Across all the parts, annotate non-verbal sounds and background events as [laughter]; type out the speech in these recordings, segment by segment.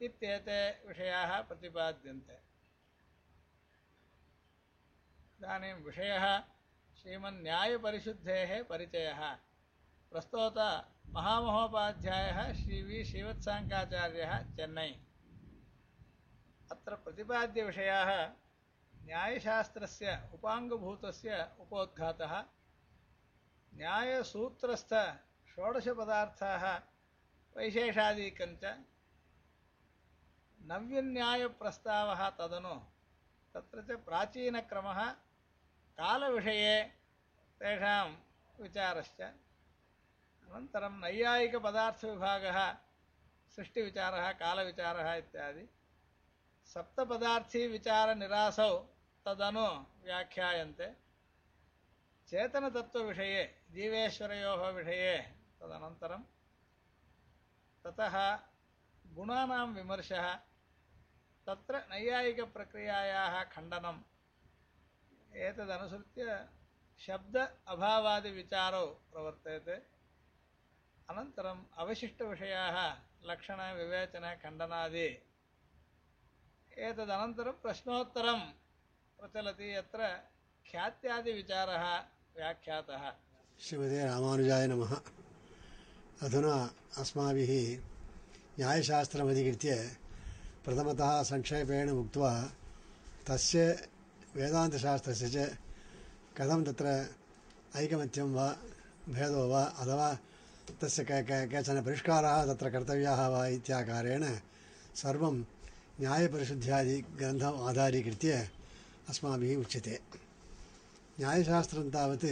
इत्येते विषयाः प्रतिपाद्यन्ते। इदानीं विषयः श्रीमन्न्यायपरिशुद्धेः परिचयः। प्रस्तोत महामहोपाध्यायः श्री वि. श्रीवत्साङ्काचार्यः, चेन्नै। अत्र प्रतिपाद्यविषयाः न्यायशास्त्रस्य उपाङ्गभूतस्य उपोद्घातः। न्यायसूत्रस्थ षोडशपदार्थाः, वैशेषादिकञ्च नव्यन्यायप्रस्तावः तदनु। तत्र च प्राचीनक्रमः। कालविषये तेषां विचारश्च। अनन्तरं नैयायिकपदार्थविभागः, सृष्टिविचारः, कालविचारः इत्यादि। सप्तपदार्थीविचारनिरासौ तदनु व्याख्यायन्ते। चेतनतत्त्वविषये, जीवेश्वरयोः विषये तदनन्तरं। ततः गुणानां विमर्शः। तत्र नैयायिकप्रक्रियायाः खण्डनम्। एतदनुसृत्य शब्द अभावादिविचारौ प्रवर्तते अनन्तरम् अवशिष्टविषयाः लक्षणविवेचनखण्डनादि एतदनन्तरं प्रश्नोत्तरं प्रचलति, यत्र ख्यात्यादिविचारः व्याख्यातः। श्रीमते रामानुजाय नमः। अधुना अस्माभिः न्यायशास्त्रमधिकृत्य प्रथमतः संक्षेपेण उक्त्वा तस्य वेदान्तशास्त्रस्य च कथं तत्र ऐकमत्यं वा, भेदो वा, अथवा तस्य के के, केचन परिष्काराः तत्र कर्तव्याः वा इत्याकारेण सर्वं न्यायपरिशुद्ध्यादिग्रन्थम् आधारीकृत्य अस्माभिः उच्यते। न्यायशास्त्रं तावत्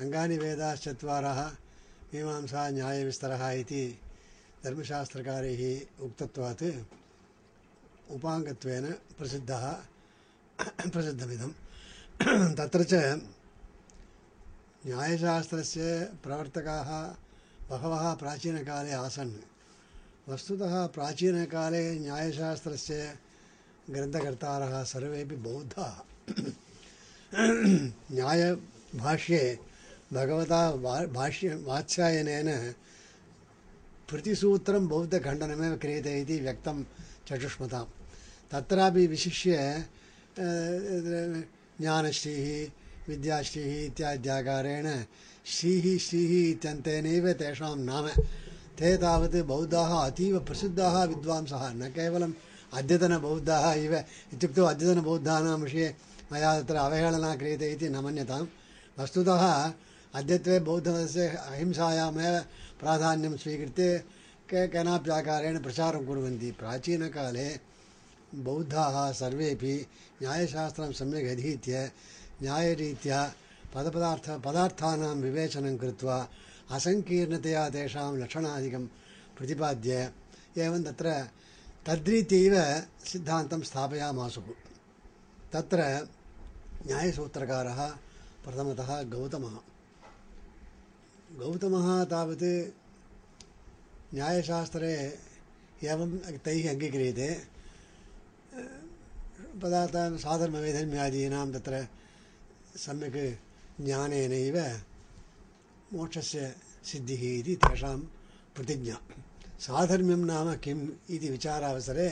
अङ्गानि वेदाश्चत्वारः, मीमांसा, न्यायविस्तरः इति धर्मशास्त्रकारैः उक्तत्वात्। उपाङ्गत्वेन प्रसिद्धः प्रसिद्धमिदं तत्र च न्यायशास्त्रस्य प्रवर्तकाः बहवः प्राचीनकाले आसन्। वस्तुतः प्राचीनकाले न्यायशास्त्रस्य ग्रन्थकर्तारः सर्वेपि बौद्धाः। न्यायभाष्ये भगवता भाष्य, वात्स्यायनेन प्रतिसूत्रं बौद्धखण्डनमेव क्रियते इति व्यक्तं तत्रापि विशिष्य ज्ञानश्रीः, विद्याश्रीः इत्याद्याकारेण श्रीः श्रीः इत्यन्तेनैव तेषां नाम। ते तावत् बौद्धाः अतीव प्रसिद्धाः विद्वांसः, न केवलम् अद्यतनबौद्धाः इव। इत्युक्तौ अद्यतनबौद्धानां विषये मया तत्र अवहेलना क्रियते इति न मन्यतां वस्तुतः अद्यत्वे बौद्धमतस्य अहिंसायामेव प्राधान्यं स्वीकृत्य के, केनाप्याकारेण प्रचारं कुर्वन्ति। प्राचीनकाले बौद्धाः सर्वेपि न्यायशास्त्रं सम्यक् अधीत्य न्यायरीत्या पदपदार्थ पदार्थानां विवेचनं कृत्वा असङ्कीर्णतया तेषां लक्षणादिकं प्रतिपाद्य एवं तत्र तद्रीत्यैव सिद्धान्तं स्थापयामासुः। तत्र न्यायसूत्रकारः प्रथमतः गौतमः। गौतमः तावत् न्यायशास्त्रे एवं तैः अङ्गीक्रियते। पदार्थान् साधर्मवैधर्म्यादीनां तत्र सम्यक् ज्ञानेनैव मोक्षस्य सिद्धिः इति तेषां प्रतिज्ञा। साधर्म्यं नाम किम् इति विचारावसरे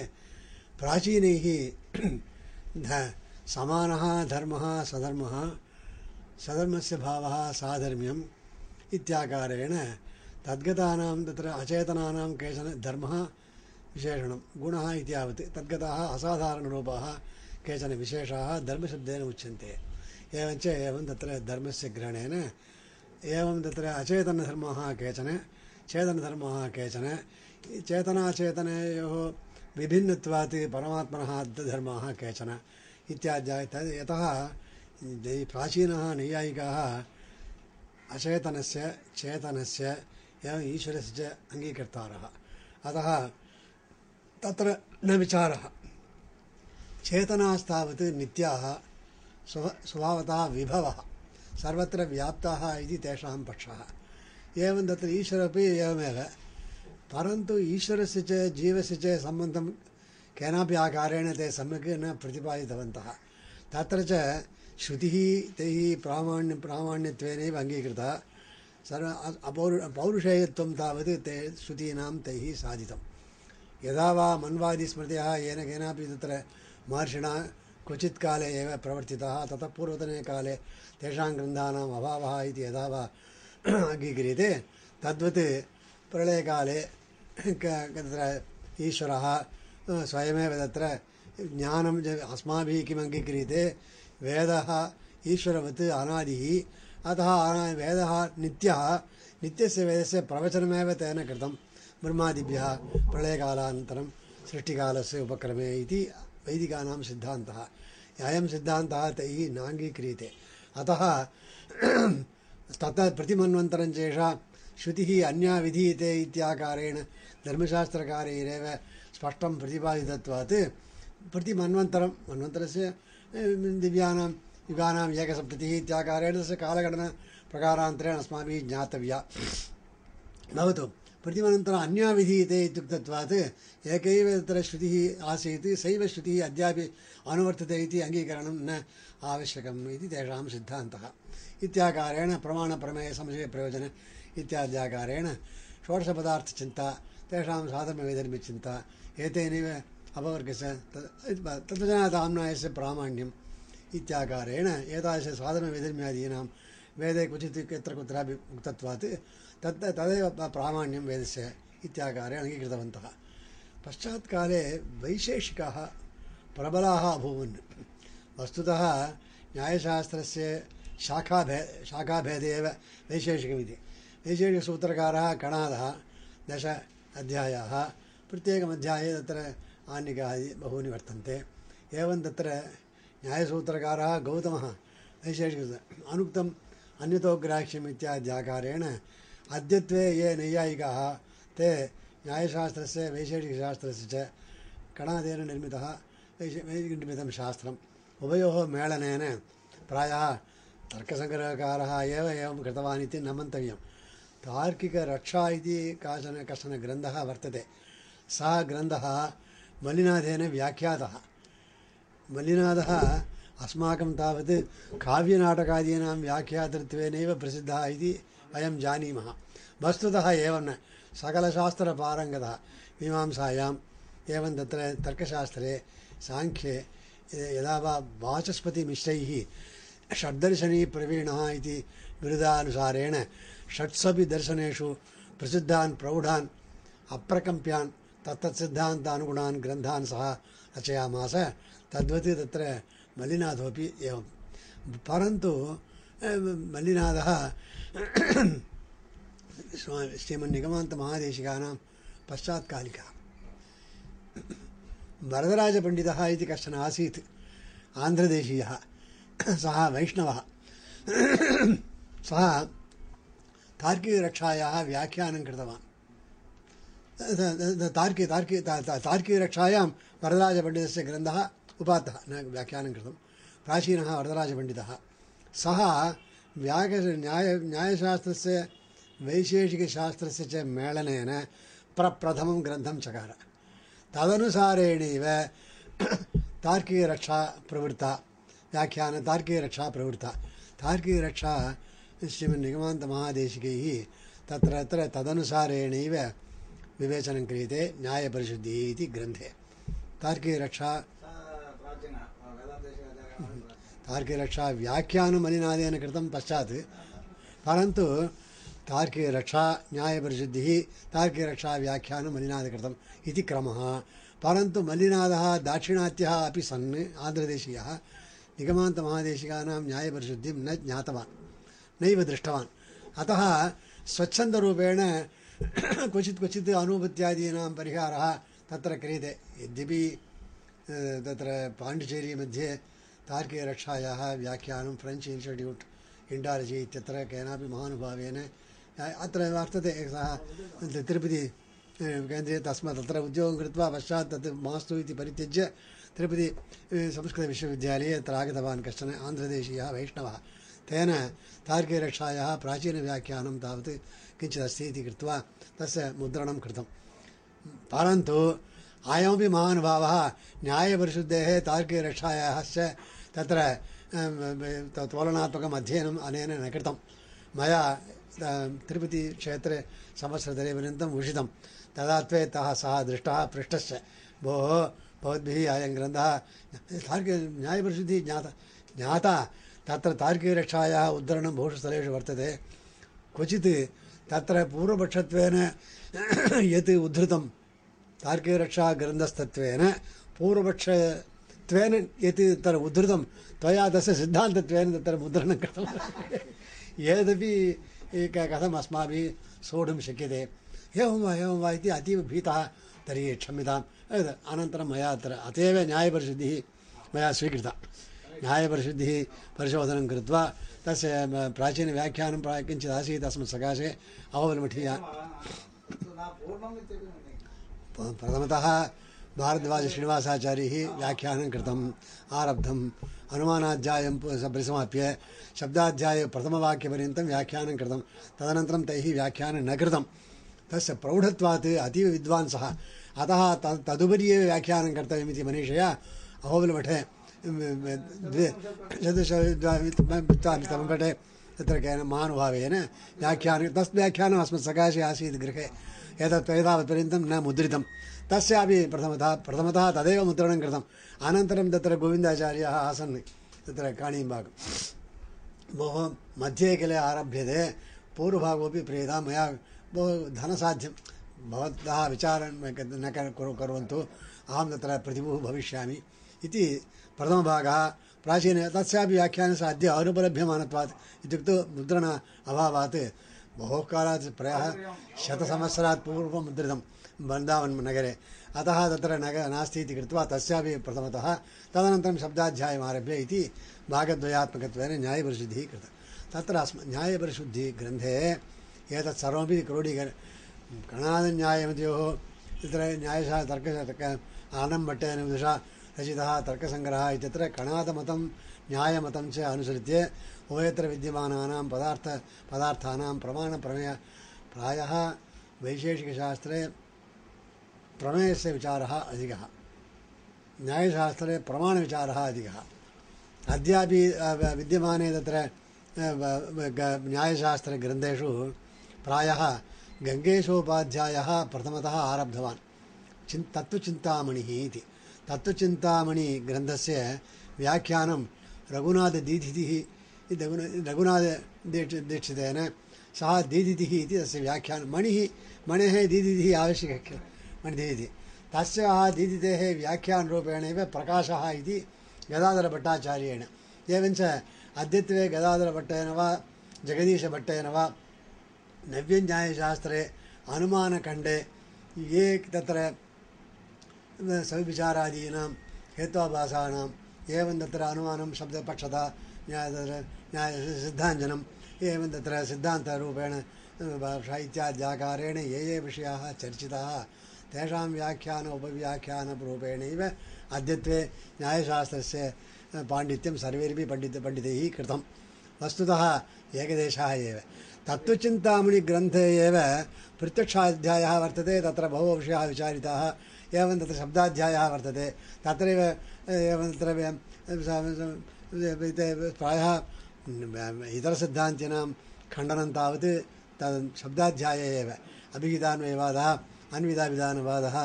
प्राचीनैः ध समानः, धर्मः सधर्मः सधर्मस्य भावः साधर्म्यम् इत्याकारेण तद्गतानां तत्र अचेतनानां केचन धर्मः विशेषणं गुणः इति यावत् तद्गताः असाधारणरूपाः केचन विशेषाः धर्मशब्देन उच्यन्ते एवञ्च एवं तत्र धर्मस्य ग्रहणेन एवं तत्र अचेतनधर्माः केचन चेतनधर्माः केचन चेतनाचेतनयोः विभिन्नत्वात् परमात्मनः धर्माः केचन इत्याद्या तद् यतः प्राचीनाः नैयायिकाः अचेतनस्य चेतनस्य एवम् ईश्वरस्य च अङ्गीकर्तारः अतः तत्र न विचारः। चेतनास्तावत् नित्याः स्व, स्वभावतः विभवः। सर्वत्र व्याप्ताः इति तेषां पक्षः। एवं तत्र ईश्वरपि एवमेव। परन्तु ईश्वरस्य च, जीवस्य च सम्बन्धं केनापि आकारेण ते सम्यक् न प्रतिपादितवन्तः। तत्र च श्रुतिः, तैः प्रामाण्य, प्रामाण्यत्वेनैव अङ्गीकृता। सर्व अपौरु, पौरुषेयत्वं तावत् ते, श्रुतीनां तैः साधितं यदा वा मन्वादिस्मृतयः येन केनापि तत्र महर्षिणा क्वचित् काले एव प्रवर्तिताः ततः पूर्वतने काले तेषां ग्रन्थानाम् अभावः इति यदा वा [clears throat] अङ्गीक्रियते तद्वत् प्रलयकाले क- तत्र ईश्वरः अ, स्वयमेव तत्र ज्ञानं ज- अस्माभिः किम् अङ्गीक्रियते? वेदः ईश्वरवत् अनादिः अतः अना- वेदः नित्यः नित्यस्य वेदस्य प्रवचनमेव तेन कृतं ब्रह्मादिभ्यः प्रलयकालानन्तरं सृष्टिकालस्य उपक्रमे इति वैदिकानां सिद्धान्तः। अयं सिद्धान्तः तैः अतः तत् चेषा श्रुतिः अन्या विधीयते इत्याकारेण धर्मशास्त्रकारैरेव स्पष्टं प्रतिपादितत्वात्। प्रतिमन्वन्तरं मन्वन्तरस्य अ, दिव्यानां युगानाम् एकसप्ततिः इत्याकारेण तस्य कालगणनप्रकारान्तरेण ज्ञातव्या। प्रतिमनन्तरम् अन्या विधीयते इत्युक्तत्वात् एकैव तत्र श्रुतिः आसीत्, सैव श्रुतिः अद्यापि अनुवर्तते इति अङ्गीकरणं न आवश्यकम् इति तेषां सिद्धान्तः। इत्याकारेण प्रमाणप्रमेयसंशयप्रयोजन इत्याद्याकारेण षोडशपदार्थचिन्ता, तेषां साधर्मवैधर्म्यचिन्ता एतेनैव अपवर्गस्य तत् तत्त्वजनाताम्नायस्य प्रामाण्यम् इत्याकारेण एतादृश साधनवैधर्म्यादीनां वेदे क्वचित् यत्र कुत्रापि उक्तत्वात् तत् तदेव प्रामाण्यं वेदस्य इत्याकारेण अङ्गीकृतवन्तः। पश्चात्काले वैशेषिकाः प्रबलाः अभूवन्। वस्तुतः न्यायशास्त्रस्य शाखाभे, शाखाभेदे एव वैशेषिकमिति। वैशेषिकसूत्रकारः कणादः दश अध्यायाः। प्रत्येकमध्याये तत्र आन्निकादि बहूनि वर्तन्ते। एवं तत्र न्यायसूत्रकारः गौतमः वैशेषिक अनुक्तम् अन्यतोग्राह्यम् इत्याद्याकारेण अद्यत्वे ये नैयायिकाः, ते न्यायशास्त्रस्य, वैशेषिकशास्त्रस्य च कणादेन निर्मितः, वैश, वैदिकनिर्मितं शास्त्रम्। उभयोः मेलनेन प्रायः तर्कसङ्ग्रहकारः एव एवं कृतवान् इति न मन्तव्यं तार्किकरक्षा इति काचन, कश्चन ग्रन्थः वर्तते। सः ग्रन्थः मलिनाथेन व्याख्यातः। मल्लिनाथः अस्माकं तावत् काव्यनाटकादीनां व्याख्यातृत्वेनैव प्रसिद्धः इति वयं जानीमः। वस्तुतः एवं न। सकलशास्त्रपारङ्गतः मीमांसायाम् एवं तत्र तर्कशास्त्रे साङ्ख्ये यदा वा वाचस्पतिमिश्रैः षड्दर्शनी प्रवीणः इति बिरुदानुसारेण षट्सपि दर्शनेषु प्रसिद्धान्, प्रौढान्, अप्रकम्प्यान् तत्तत्सिद्धान्तानुगुणान् ग्रन्थान् सः रचयामास। तद्वत् तत्र मल्लिनाथोपि एवं परन्तु अ, मल्लिनाथः स्वा- श्रीमन्निगमान्तमहादेशिकानां पश्चात्कालिकः। वरदराजपण्डितः इति कश्चन आसीत् आन्ध्रदेशीयः। सः वैष्णवः। सः तार्किकरक्षायाः व्याख्यानं कृतवान्। तार्कि तार्कि तार्किकरक्षायां वरदराजपण्डितस्य ग्रन्थः उपात्तः न व्याख्यानं कृतं। प्राचीनः वरदराजपण्डितः। सः व्याक न्याय, न्यायशास्त्रस्य, वैशेषिकशास्त्रस्य च मेलनेन प्रप्रथमं ग्रन्थं चकार। तदनुसारेणैव [clears throat] तार्किकरक्षा प्रवृत्ता, व्याख्यान तार्किकरक्षा प्रवृत्ता। तार्किकरक्षा श्रीमन्निगमान्तमहादेशिकैः तत्र तत्र तदनुसारेणैव विवेचनं क्रियते, न्यायपरिशुद्धिः इति ग्रन्थे। तार्किकरक्षा तार्किकरक्षा व्याख्यानमलिनादेन कृतं पश्चात्, परन्तु तार्किकरक्षा न्यायपरिशुद्धिः तार्किकरक्षा व्याख्यानं मलिनादकृतम् इति क्रमः। परन्तु मल्लिनादः दाक्षिणात्यः अपि सन् आन्ध्रदेशीयः, निगमान्तमहादेशिकानां न्यायपरिशुद्धिं न ज्ञातवान्, नैव दृष्टवान्। अतः स्वच्छन्दरूपेण [coughs] क्वचित् क्वचित् अनूपत्यादीनां परिहारः तत्र क्रियते। यद्यपि तत्र पाण्डिचेरी मध्ये तार्किकरक्षायाः व्याख्यानं फ्रेञ्च् इन्स्टिट्यूट् इण्डालजि इत्यत्र केनापि महानुभावेन अत्र वर्तते सः तिरुपति अ, केन्द्रे तस्मात् तत्र उद्योगं कृत्वा पश्चात् तत् मास्तु इति परित्यज्य तिरुपति संस्कृतविश्वविद्यालये तत्र आगतवान् कश्चन आन्ध्रदेशीयः वैष्णवः। तेन तार्किकरक्षायाः प्राचीनव्याख्यानं तावत् किञ्चिदस्ति इति कृत्वा तस्य मुद्रणं कृतं। परन्तु अयमपि महानुभावः न्यायपरिशुद्धेः तार्किकरक्षायाः तत्र अं, त- तोलनात्मकम् अध्ययनम् अनेन न कृतं। मया अं, तिरुपतिक्षेत्रे संवत्सरत्रयपर्यन्तम् उषितं। तदा त्वेतः सः दृष्टः पृष्टश्च भोः भवद्भिः अयं ग्रन्थः। तार्किक न्यायपरिशुद्धिः ज्ञाता ज्ञाता। तत्र तार्किकरक्षायाः उद्धरणं बहुषु स्थलेषु वर्तते। क्वचित् तत्र पूर्वपक्षत्वेन यत् उद्धृतं तार्किकरक्षाग्रन्थस्तत्वेन पूर्वपक्षत्वेन यत् तत्र उद्धृतं त्वया तस्य सिद्धान्तत्वेन तत्र मुद्रणं कृतं एतदपि एक कथम् अस्माभिः सोढुं शक्यते एवं वा एवं वा इति अतीव भीतः तर्हि क्षम्यताम् अनन्तरं मया अत्र अत एव न्यायपरिशुद्धिः मया स्वीकृता न्यायपरिशुद्धिः परिशोधनं कृत्वा तस्य प्राचीनव्याख्यानं प्रा किञ्चित् आसीत् अस्मत् सकाशे प- प्रथमतः भारद्वाजश्रीनिवासाचार्यैः व्याख्यानं कृतम् आरब्धम् स- परिसमाप्य शब्दाध्याये प्रथमवाक्यपर्यन्तं व्याख्यानं कृतं तदनन्तरं तैः व्याख्यानं न कृतं तस्य प्रौढत्वात् अतीव विद्वांसः अतः त- तदुपरि एव व्याख्यानं कर्तव्यमिति मनीषया अहोबिलमठे द्वे चतुर्शतमपटे तत्र केन महानुभावेन व्याख्यानं तस् व्याख्यानम् अस्मत् सकाशे आसीत् गृहे एतत् एतावत्पर्यन्तं न मुद्रितं तस्यापि प्रथमतः प्रथमतः तदेव मुद्रणं कृतम्। अनन्तरं तत्र गोविन्दाचार्याः आसन्, तत्र काणीम्बागं बहु मध्ये किल आरभ्यते पूर्वभागोपि प्रियता मया बहु धनसाध्यं भवन्तः विचारं न कर- कुरु- कुर्वन्तु, अहं तत्र प्रतिभुः भविष्यामि इति प्रथमभागः। प्राचीन, तस्यापि व्याख्यानस्य अद्य अनुपलभ्यमानत्वात् इत्युक्तौ मुद्रण अभावात् बहु कालात् प्रायः शतसंवत्सरात् पूर्वं मुद्रितं वृन्दावन् नगरे। अतः तत्र नग, नास्ति इति कृत्वा तस्यापि प्रथमतः तदनन्तरं शब्दाध्यायमारभ्य इति भागद्वयात्मकत्वेन न्यायपरिशुद्धिः कृता। तत्र अस्म, न्यायपरिशुद्धिग्रन्थे एतत् सर्वमपि क्रोडीकर कणादन्यायमतयोः तत्र न्यायशास्त्र तर्क तर्क आनम्भट्टेन विदुषा रचितः तर्कसङ्ग्रहः इत्यत्र कणादमतं, न्यायमतं च अनुसृत्य उभयत्र विद्यमानानां पदार्थ, पदार्थानां प्रमाणप्रमेय प्रायः वैशेषिकशास्त्रे प्रमेयस्य विचारः अधिकः। न्यायशास्त्रे प्रमाणविचारः अधिकः। अद्यापि विद्यमाने तत्र न्यायशास्त्रग्रन्थेषु प्रायः गङ्गेशोपाध्यायः प्रथमतः आरब्धवान्। चिन्, तत्त्वचिन्तामणिः इति। तत्त्वचिन्तामणिग्रन्थस्य व्याख्यानं रघुनाथदीधितिः रघुना रघुनाथदीक्ष दीक्षितेन सः दीदितिः इति तस्य व्याख्यानं मणिः मणेः दीदितिः आवश्यकः किल मणिदीदिति तस्य दीदितेः व्याख्यानरूपेणैव प्रकाशः इति गदाधरभट्टाचार्येण एवञ्च अद्यत्वे गदाधरभट्टेन वा जगदीशभट्टेन वा नव्यन्यायशास्त्रे अनुमानखण्डे ये तत्र सविचारादीनां हेत्वाभासानाम् एवं तत्र अनुमानं शब्दपक्षता तत्र न्याय सिद्धाञ्जनम्। एवं तत्र सिद्धान्तरूपेण भाषा ये ये विषयाः चर्चिताः, तेषां व्याख्यान उपव्याख्यानरूपेणैव अद्यत्वे न्यायशास्त्रस्य पाण्डित्यं सर्वैरपि पण्डित, पण्डितैः कृतं वस्तुतः एकदेशः एव। तत्त्वचिन्तामणिग्रन्थे एव प्रत्यक्षाध्यायः वर्तते, तत्र बहवो विषयाः विचारिताः। एवं तत्र शब्दाध्यायः वर्तते। तत्रैव, एवं तत्र प्रायः इतरसिद्धान्तिनां खण्डनं तावत् तद् शब्दाध्याये एव अभिहितान्वयवादः अन्विधाभिधानवादः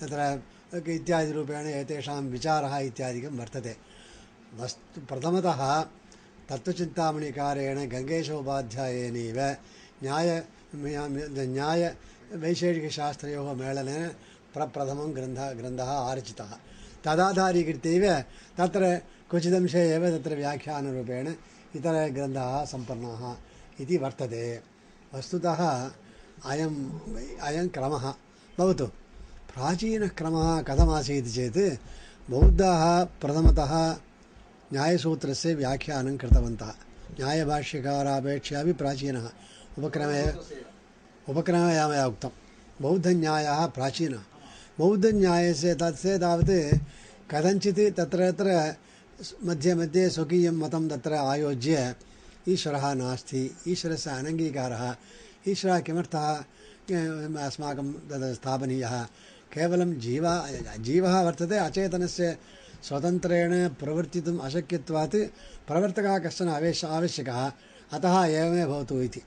तत्र इत्यादिरूपेण एतेषां विचारः इत्यादिकं वर्तते। वस्तु प्रथमतः तत्त्वचिन्तामणिकारेण गङ्गेशोपाध्यायेनैव न्याय न्याय वैशेषिकशास्त्रयोः मेलनेन प्रप्रथमं ग्रन्थः ग्रन्थः आरचितः। तदाधारीकृत्यैव तत्र क्वचिदंशे एव तत्र व्याख्यानरूपेण इतरग्रन्थाः सम्पन्नाः इति वर्तते। वस्तुतः अयम्, अयं क्रमः भवतु। प्राचीनः क्रमः कथमासीत् चेत् बौद्धाः प्रथमतः न्यायसूत्रस्य व्याख्यानं कृतवन्तः। न्यायभाष्यकारापेक्षयापि प्राचीनः। उपक्रमे उपक्रमया मया उक्तं। बौद्धन्यायः प्राचीनः। बौद्धन्यायस्य तस्य तावत् कथञ्चित् तत्र तत्र मध्ये मध्ये स्वकीयं मतं तत्र आयोज्य ईश्वरः नास्ति, ईश्वरस्य अनङ्गीकारः, ईश्वरः किमर्थः अस्माकं तद् स्थापनीयः? केवलं जीव, जीवः वर्तते, अचेतनस्य स्वतन्त्रेण प्रवर्तितुम् अशक्यत्वात् प्रवर्तकः कश्चन आवेश, आवश्यकः, अतः एवमेव भवतु इति।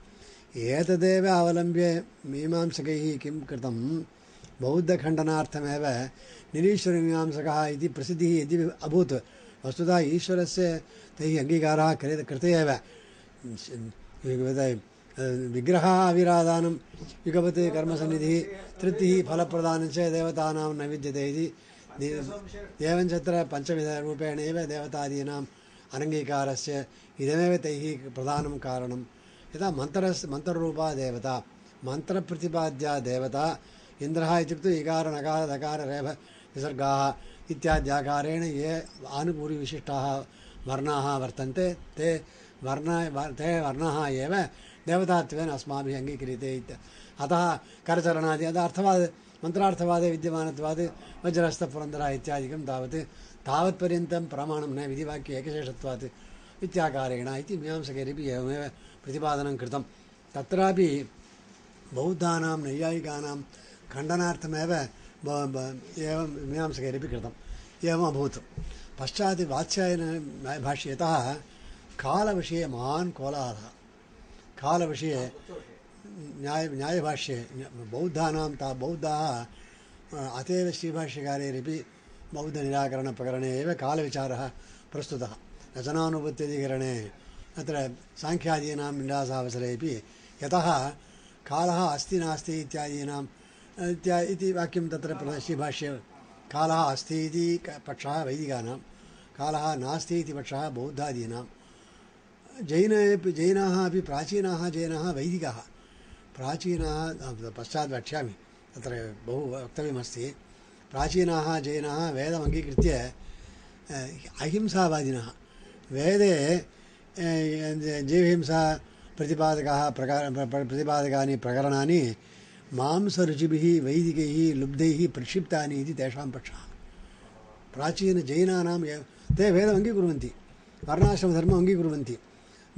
एतदेव अवलम्ब्य मीमांसकैः किं कृतं? बौद्धखण्डनार्थमेव निरीश्वरमीमांसकः इति प्रसिद्धिः यदि अभूत् वस्तुतः ईश्वरस्य तैः अङ्गीकारः कृत कृत एव विग्रहः अविरादानं युगपत् कर्मसन्निधिः तृप्तिः फलप्रदानं च देवतानां न विद्यते इति एवञ्च अत्र पञ्चविधरूपेण एव देवतादीनाम् अनङ्गीकारस्य इदमेव तैः प्रधानं कारणं यथा मन्त्रस्य मन्त्ररूपा देवता मन्त्रप्रतिपाद्या देवता इन्द्रः इत्युक्ते इकार नकार दकार रेफ विसर्गाः इत्याद्याकारेण ये आनुपूर्विशिष्टाः वर्णाः वर्तन्ते। ते वर्ण ते वर्णाः एव देवतात्वेन अस्माभिः अङ्गीक्रियते इत्य अतः करचरणादि अतः अर्थवाद, मन्त्रार्थवादे विद्यमानत्वात् वज्रहस्तपुरन्दरः इत्यादिकं तावत्, तावत्पर्यन्तं प्रमाणं न, विधिवाक्ये एकशेषत्वात् इत्याकारेण इति मीमांसकैरपि एवमेव प्रतिपादनं कृतं। तत्रापि बौद्धानां, नैयायिकानां खण्डनार्थमेव ब- ब- एवं मीमांसकैरपि कृतम् एवम् अभूत् पश्चात् वात्स्यायन भाष्यतः कालविषये महान् कोलाहलः कालविषये न्याय न्यायभाष्ये बौद्धानां ता बौद्धाः अत एव श्रीभाष्यकारेरपि बौद्धनिराकरणप्रकरणे एव कालविचारः प्रस्तुतः रचनानुपत्त्यधिकरणे अत्र साङ्ख्यादीनां विन्यासावसरेपि यतः कालः अस्ति नास्ति इत्यादीनां इत्या इति वाक्यं तत्र श्रीभाष्ये कालः अस्ति इति पक्षः वैदिकानां कालः नास्ति इति पक्षः बौद्धादीनां। जैन जैनाः अपि प्राचीनाः जैनाः वैदिकाः। प्राचीनाः पश्चात् वक्ष्यामि। तत्र बहु वक्तव्यमस्ति। प्राचीनाः जैनाः वेदम् अङ्गीकृत्य अ, अहिंसावादिनः। वेदे जीवहिंसा प्रतिपादकाः प्रकार प्र- प्र- प्रतिपादकानि प्रकरणानि मांसरुचिभिः वैदिकैः लुब्धैः प्रक्षिप्तानि इति तेषां पक्षः। प्राचीनजैनानां ते वेदम् अङ्गीकुर्वन्ति। वर्णाश्रमधर्मम् अङ्गीकुर्वन्ति।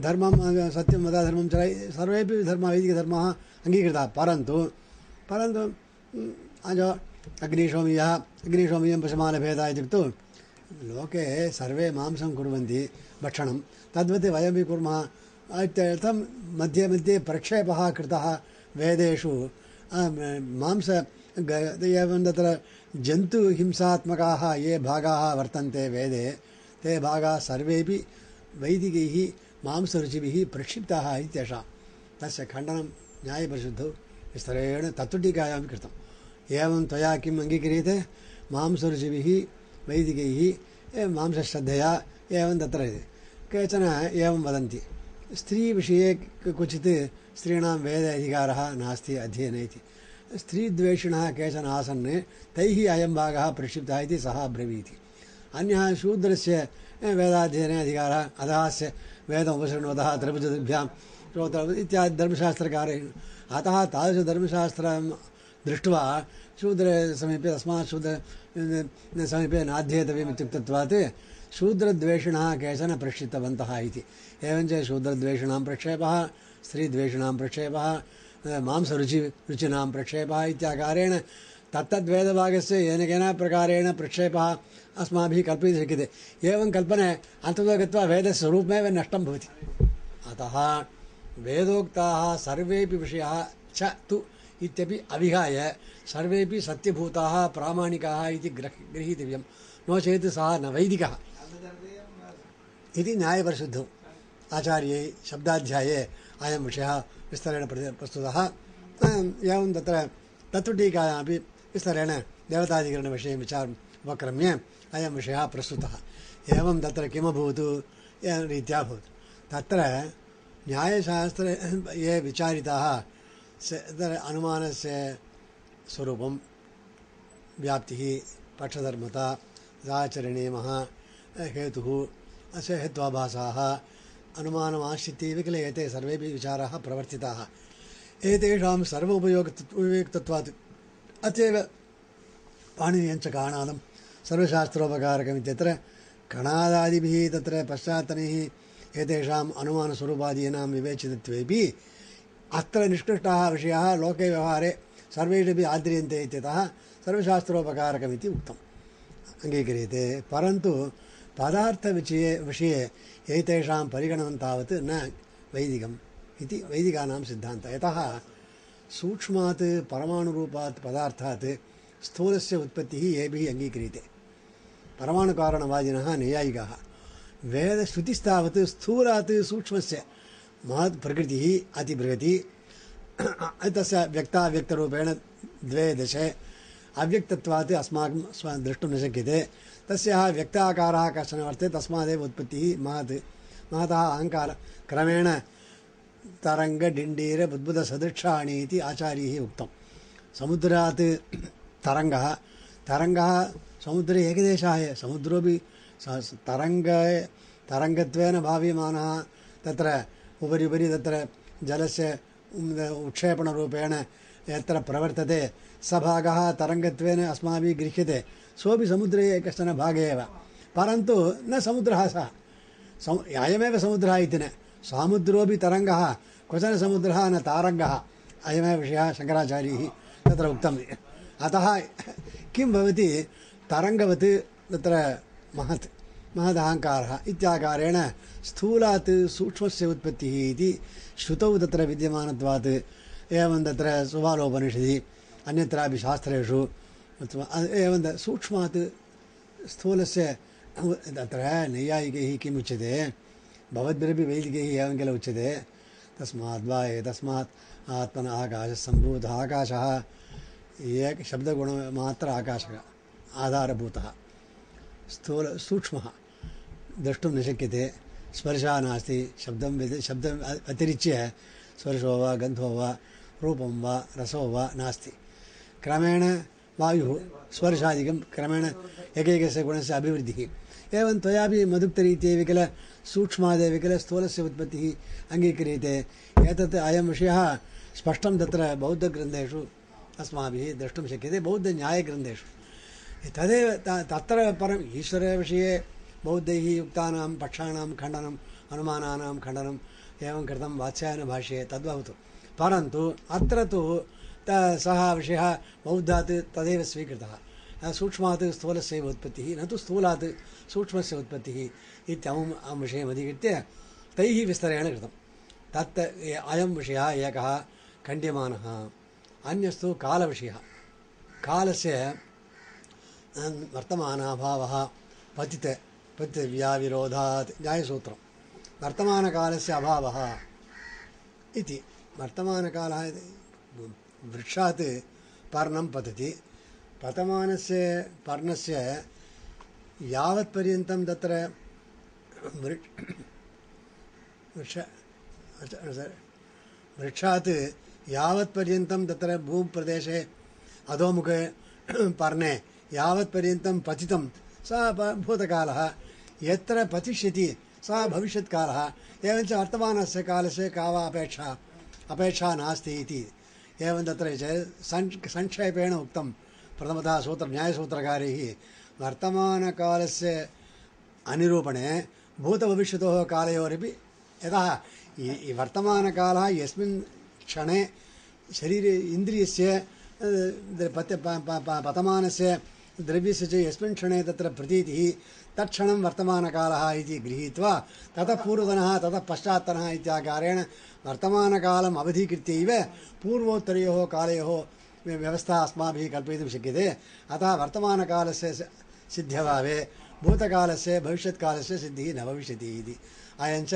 धर्मं सत्यं वद धर्मं चल सर्वेपि धर्मः, वैदिकधर्मः अङ्गीकृतः। परन्तु परन्तु अग्निशोमीयः, अग्निशोमीयं पशुमानभेदः इत्युक्तौ लोके सर्वे मांसं कुर्वन्ति भक्षणं। तद्वत् वयमपि कुर्मः। मध्ये मध्ये प्रक्षेपः कृतः म- मांस एवं तत्र जन्तुहिंसात्मकाः ये भागाः वर्तन्ते वेदे ते भागाः सर्वेपि वैदिकैः मांसरुचिभिः प्रक्षिप्ताः इत्येषा तस्य खण्डनं न्यायपरिशुद्धौ विस्तरेण तत्त्वटीकायामपि कृतम् एवं त्वया किम् अङ्गीक्रियते मांसरुचिभिः वैदिकैः एवं मांसश्रद्धया एवं तत्र इति केचन एवं वदन्ति स्त्रीविषये क्वचित् स्त्रीणां वेद अधिकारः नास्ति अध्ययने इति। स्त्रीद्वेषिणः केचन आसन्, तैः अयं भागः प्रक्षिप्तः इति सः अब्रवीति। अन्यः शूद्रस्य वेदाध्ययने अधिकारः, अधःस्य वेदमुपशृण्वतः त्रिभुजभ्यां श्रोत्र इत्यादि धर्मशास्त्रकारे। अतः तादृशधर्मशास्त्रं दृष्ट्वा शूद्रसमीपे तस्मात् शूद्र समीपे नाध्येतव्यम् इत्युक्तत्वात् शूद्रद्वेषिणः केचन प्रक्षिप्तवन्तः इति। एवञ्च शूद्रद्वेषिणां प्रक्षेपः स्त्रीद्वेषिणां प्रक्षेपः मांसरुचि, रुचिनां प्रक्षेपः इत्याकारेण तत्तद्वेदभागस्य येन केन प्रकारेण प्रक्षेपः अस्माभिः कल्पयितुं शक्यते। एवं कल्पने अन्ततो गत्वा वेदस्य स्वरूपमेव नष्टं भवति। अतः वेदोक्ताः सर्वेपि विषयाः च तु इत्यपि अविहाय सर्वेपि सत्यभूताः, प्रामाणिकाः इति ग्रह, गृहीतव्यं। नो चेत् सः न वैदिकः। इति न्यायपरिशुद्धौ। आचार्यै, शब्दाध्याये अयं विषयः विस्तरेण प्रति प्रस्तुतः अम्, एवं तत्र तत्त्वटीकायामपि विस्तरेण देवताधिकरणविषये विचारम् उपक्रम्य अयं विषयः प्रस्तुतः एवं तत्र किमभूत् रीत्या भवत् तत्र न्यायशास्त्रे [coughs] ये विचारिताः अनुमानस्य स्वरूपं व्याप्तिः पक्षधर्मता दाचरणीयमः हेतुः अस्य हेत्वाभासाः अनुमानमाश्रित्यैव किल एते सर्वेपि विचाराः प्रवर्तिताः। एतेषां सर्व उपयोग उपयुक्तत्वात् अतएव पाणिनीयञ्च काणादं सर्वशास्त्रोपकारकमित्यत्र कणादादिभिः तत्र पश्चात्तनैः एतेषाम् अनुमानस्वरूपादीनां विवेचितत्वेपि अत्र निष्कृष्टाः विषयाः लोके व्यवहारे सर्वेषु आद्रियन्ते इत्यतः सर्वशास्त्रोपकारकमिति उक्तम्। अङ्गीक्रियते। परन्तु पदार्थविषये, विषये एतेषां परिगणनं तावत् न वैदिकम् इति वैदिकानां सिद्धान्तः। यतः सूक्ष्मात्, परमाणुरूपात्, पदार्थात् स्थूलस्य उत्पत्तिः येभिः अङ्गीक्रियते। परमाणुकारणवादिनः नैयायिकाः। वेदश्रुतिस्तावत् स्थूलात् सूक्ष्मस्य महत् प्रकृतिः अतिबृहति तस्य व्यक्ताव्यक्तरूपेण द्वे दश अव्यक्तत्वात् अस्माकं द्रष्टुं न शक्यते। तस्याः व्यक्ताकारः कश्चन वर्तते तस्मादेव उत्पत्तिः महत् महतः अहङ्कार। क्रमेण तरङ्गडिण्डीर बुद्बुदसदृक्षाणि इति आचार्यैः उक्तं समुद्रात् तरङ्गः तरङ्गः समुद्रे एकदेशाय समुद्रोपि स तरङ्ग, तरङ्गत्वेन भाव्यमानः, तत्र उपरि उपरि तत्र जलस्य उत्क्षेपणरूपेण यत्र प्रवर्तते, स भागः तरङ्गत्वेन अस्माभिः गृह्यते। सोपि समुद्रे कश्चन भागे एव। परन्तु न समुद्रः सः। सम अयमेव समुद्रः इति न। सामुद्रोपि तरङ्गः। क्वचन समुद्रः न तारङ्गः। अयमेव विषयः शङ्कराचार्यैः तत्र उक्तम् अतः किं भवति? तरङ्गवत् तत्र महत् महदहङ्कारः इत्याकारेण स्थूलात् सूक्ष्मस्य उत्पत्तिः इति श्रुतौ तत्र विद्यमानत्वात्। एवं तत्र सुबालोपनिषदि अन्यत्रापि शास्त्रेषु एवं सूक्ष्मात् स्थूलस्य तत्र नैयायिकैः किम् उच्यते भवद्भिरपि वैदिकैः एवं किल उच्यते तस्मात् वा एतस्मात् आत्मन आकाशः सम्भूतः आकाशः एक शब्दगुणमात्र आकाशः आधारभूतः स्थूल सूक्ष्मः द्रष्टुं न शक्यते स्पर्शः नास्ति शब्दं शब्दम् अतिरिच्य स्पर्शो वा गन्धो वा रूपं वा रसो वा नास्ति क्रमेण वायुः स्पर्शादिकं क्रमेण एकैकस्य गुणस्य अभिवृद्धिः। एवं त्वयापि मदुक्तरीत्येव किल सूक्ष्मादेव किल स्थूलस्य उत्पत्तिः अङ्गीक्रियते। एतत् अयं विषयः स्पष्टं तत्र बौद्धग्रन्थेषु अस्माभिः द्रष्टुं शक्यते, बौद्धन्यायग्रन्थेषु। तदेव तत्र परम् ईश्वरविषये बौद्धैः युक्तानां पक्षाणां खण्डनम् अनुमानानां खण्डनम् एवं कृतं वात्स्यायनभाष्ये तद्भवतु परन्तु अत्र तु त सः विषयः बौद्धात् तदेव स्वीकृतः। सूक्ष्मात् स्थूलस्यैव उत्पत्तिः, न तु स्थूलात् सूक्ष्मस्य उत्पत्तिः इत्यमुम् अहं विषयम् अधिकृत्य तैः विस्तरेण कृतं तत् अयं विषयः एकः खण्ड्यमानः। अन्यस्तु कालविषयः। कालस्य वर्तमानाभावः पतित पतितव्याविरोधात् न्यायसूत्रं वर्तमानकालस्य अभावः इति। वर्तमानकालः वृक्षात् पर्णं पतति। पतमानस्य पर्णस्य यावत्पर्यन्तं तत्र वृक्ष वृक्षात् यावत्पर्यन्तं तत्र भूप्रदेशे अधोमुखे पर्णे यावत्पर्यन्तं पतितं। सः भूतकालः। यत्र पतिष्यति, सः भविष्यत्कालः। एवञ्च वर्तमानस्य कालस्य का वा अपेक्षा अपेक्षा नास्ति इति। एवं तत्र संक्षेपेण उक्तं प्रथमतः सूत्र, न्यायसूत्रकारैः, वर्तमानकालस्य अनिरूपणे भूतभविष्यतोः कालयोरपि यतः वर्तमानकालः यस्मिन् क्षणे शरीरे, इन्द्रियस्य पत्य पतमानस्य द्रव्यस्य च यस्मिन् क्षणे तत्र प्रतीतिः तत्क्षणं वर्तमानकालः इति गृहीत्वा, ततः पूर्वतनः ततः पश्चात्तनः इत्याकारेण वर्तमानकालम् अवधीकृत्यैव पूर्वोत्तरयोः कालयोः व्यवस्था अस्माभिः कल्पयितुं शक्यते। अतः वर्तमानकालस्य सिद्ध्यभावे भूतकालस्य, भविष्यत्कालस्य सिद्धिः न भविष्यति इति। अयञ्च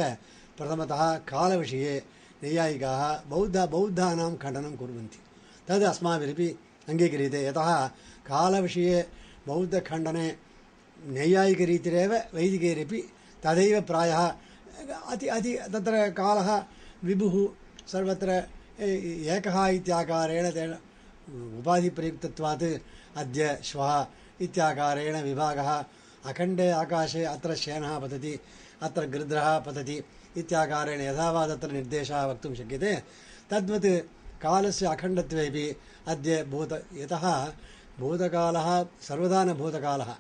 प्रथमतः कालविषये नैयायिकाः बौद्ध, बौद्धानां खण्डनं कुर्वन्ति। तद् अस्माभिरपि अङ्गीक्रियते। यतः कालविषये बौद्धखण्डने नैयायिकरीतिरेव वैदिकैरपि तदैव प्रायः अति अति तत्र कालः विभुः सर्वत्र एकः इत्याकारेण तेन उपाधिप्रयुक्तत्वात् अद्य श्वः इत्याकारेण विभागः अखण्डे आकाशे अत्र शेनः पतति अत्र गृध्रः पतति इत्याकारेण यथा वा तत्र निर्देशः वक्तुं शक्यते तद्वत् कालस्य अखण्डत्वेपि अद्य भूत यतः भूतकालः सर्वदा न भूतकालः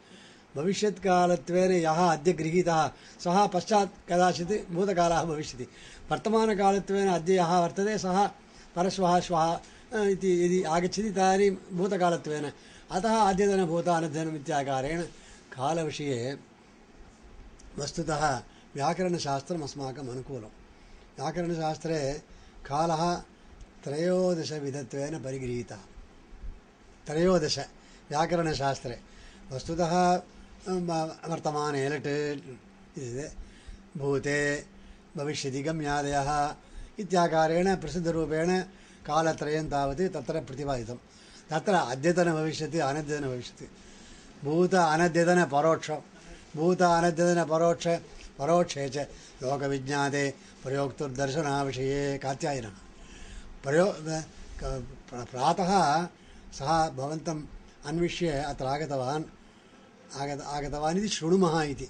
भविष्यत्कालत्वेन यः अद्य गृहीतः सः पश्चात् कदाचित् भूतकालः भविष्यति। वर्तमानकालत्वेन अद्य यः वर्तते, सः परश्वः श्वः इति यदि आगच्छति, तदानीं भूतकालत्वेन। अतः अद्यतनभूतानध्ययनम् इत्याकारेण कालविषये वस्तुतः व्याकरणशास्त्रम् अस्माकम् अनुकूलं व्याकरणशास्त्रे कालः त्रयोदशविधत्वेन परिगृहीतः। त्रयोदश व्याकरणशास्त्रे। वस्तुतः अं, वर्तमाने लट् इति भूते भविष्यति गम्यादयः इत्याकारेण प्रसिद्धरूपेण कालत्रयं तावत् तत्र प्रतिपादितं तत्र अद्यतनभविष्यति अनद्यतनभविष्यति भूत अनद्यतनपरोक्ष भूत अनद्यतनपरोक्ष परोक्षे च लोकविज्ञाते प्रयोक्तुर्दर्शनाविषये कात्यायनः। प्रयो क- प्र- प्रातः सः भवन्तम् अन्विष्य अत्र आगतवान्। आगत, आगतवान् इति शृणुमः इति।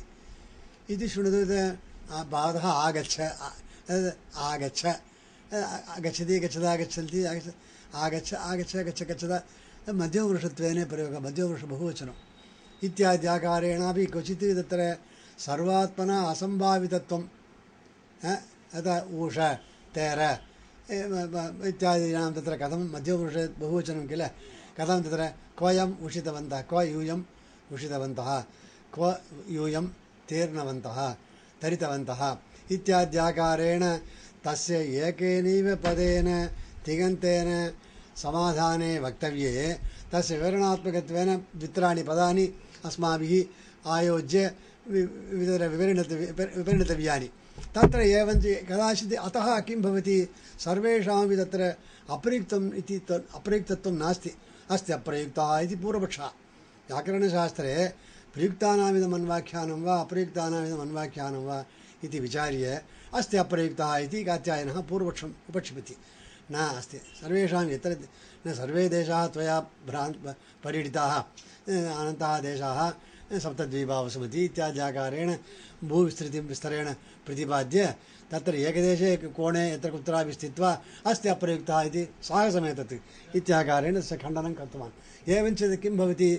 इति शृणुतु त- आ- आगच्छ। आगच्छ गच्छति गच्छति आगच्छन्ति आगच्छ आगच्छ आगच्छ, गच्छ, गच्छत। मध्यमपुरुषत्वेन प्रयोगः, मध्यमपुरुष बहुवचनम् इत्याद्याकारेणापि क्वचित् तत्र सर्वात्मना असम्भावितत्वं अतः ऊष, तेर इत्यादीनां तत्र कथं मध्यपुरुषे बहुवचनं किल कथं तत्र क्वयम् उषितवन्तः क्व यूयम् उषितवन्तः क्व यूयं तीर्णवन्तः तरितवन्तः इत्याद्याकारेण तस्य एकेनैव पदेन तिङन्तेन समाधाने वक्तव्ये तस्य विवरणात्मकत्वेन द्वित्राणि पदानि अस्माभिः आयोज्य वि- वितर विवरणतव्य विपरिणतव्यानि तत्र एवञ्च कदाचित् अतः किं भवति? सर्वेषामपि तत्र अप्रयुक्तम् इति अप्रयुक्तत्वं नास्ति। अस्ति अप्रयुक्तः इति पूर्वपक्षः। व्याकरणशास्त्रे प्रयुक्तानामिदम् अन्वाख्यानं वा अप्रयुक्तानामिदम् अन्वाख्यानं वा इति विचार्य अस्ति अप्रयुक्तः इति कात्यायनः पूर्वपक्षम् उपक्षिपति। न अस्ति। सर्वेषां यत्र न सर्वे देशाः त्वया भ्रान् परीडिताः। अनन्ताः देशाः सप्तद्वीपा वसुमती इत्याद्याकारेण भूविस्तृतिं विस्तरेण प्रतिपाद्य, तत्र एकदेशे कोणे यत्र कुत्रापि स्थित्वा अस्ति अप्रयुक्तः इति साहसमेतत् इत्याकारेण तस्य खण्डनं कृतवान्। एवञ्च किं भवति?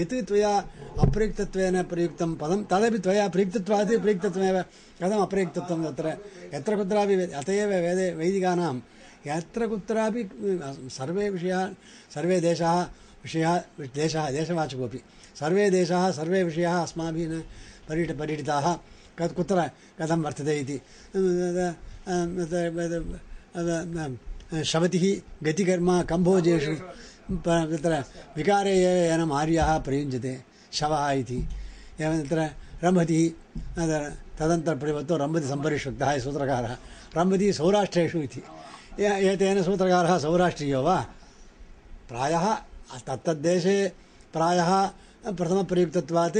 यत् त्वया अप्रयुक्तत्वेन प्रयुक्तं पदं, तदपि त्वया प्रयुक्तत्वात् प्रयुक्तत्वमेव कथम् अप्रयुक्तत्वं तत्र? यत्र कुत्रापि अत एव वेदे, वैदिकानां, यत्र कुत्रापि सर्वे विषयाः, सर्वे देशाः, विषयाः, देशः, देशवाचकोऽपि, सर्वे देशाः, सर्वे विषयाः अस्माभिः परीड परीडिताः कत् कुत्र कथं वर्तते इति। शवतिः गतिकर्म कम्भोजेषु प- तत्र विकारे एव येन आर्याः प्रयुञ्जते शवः इति। एवं तत्र रम्भतिः अनन्तरं तदनन्तरं परिवत्तो रम्भति सम्परिष्वक्तः इति सूत्रकारः। रम्भतिः सौराष्ट्रेषु इति। ए- एतेन सूत्रकारः सौराष्ट्रीयो वा? प्रायः, तत्तद्देशे प्रायः प्रथमप्रयुक्तत्वात्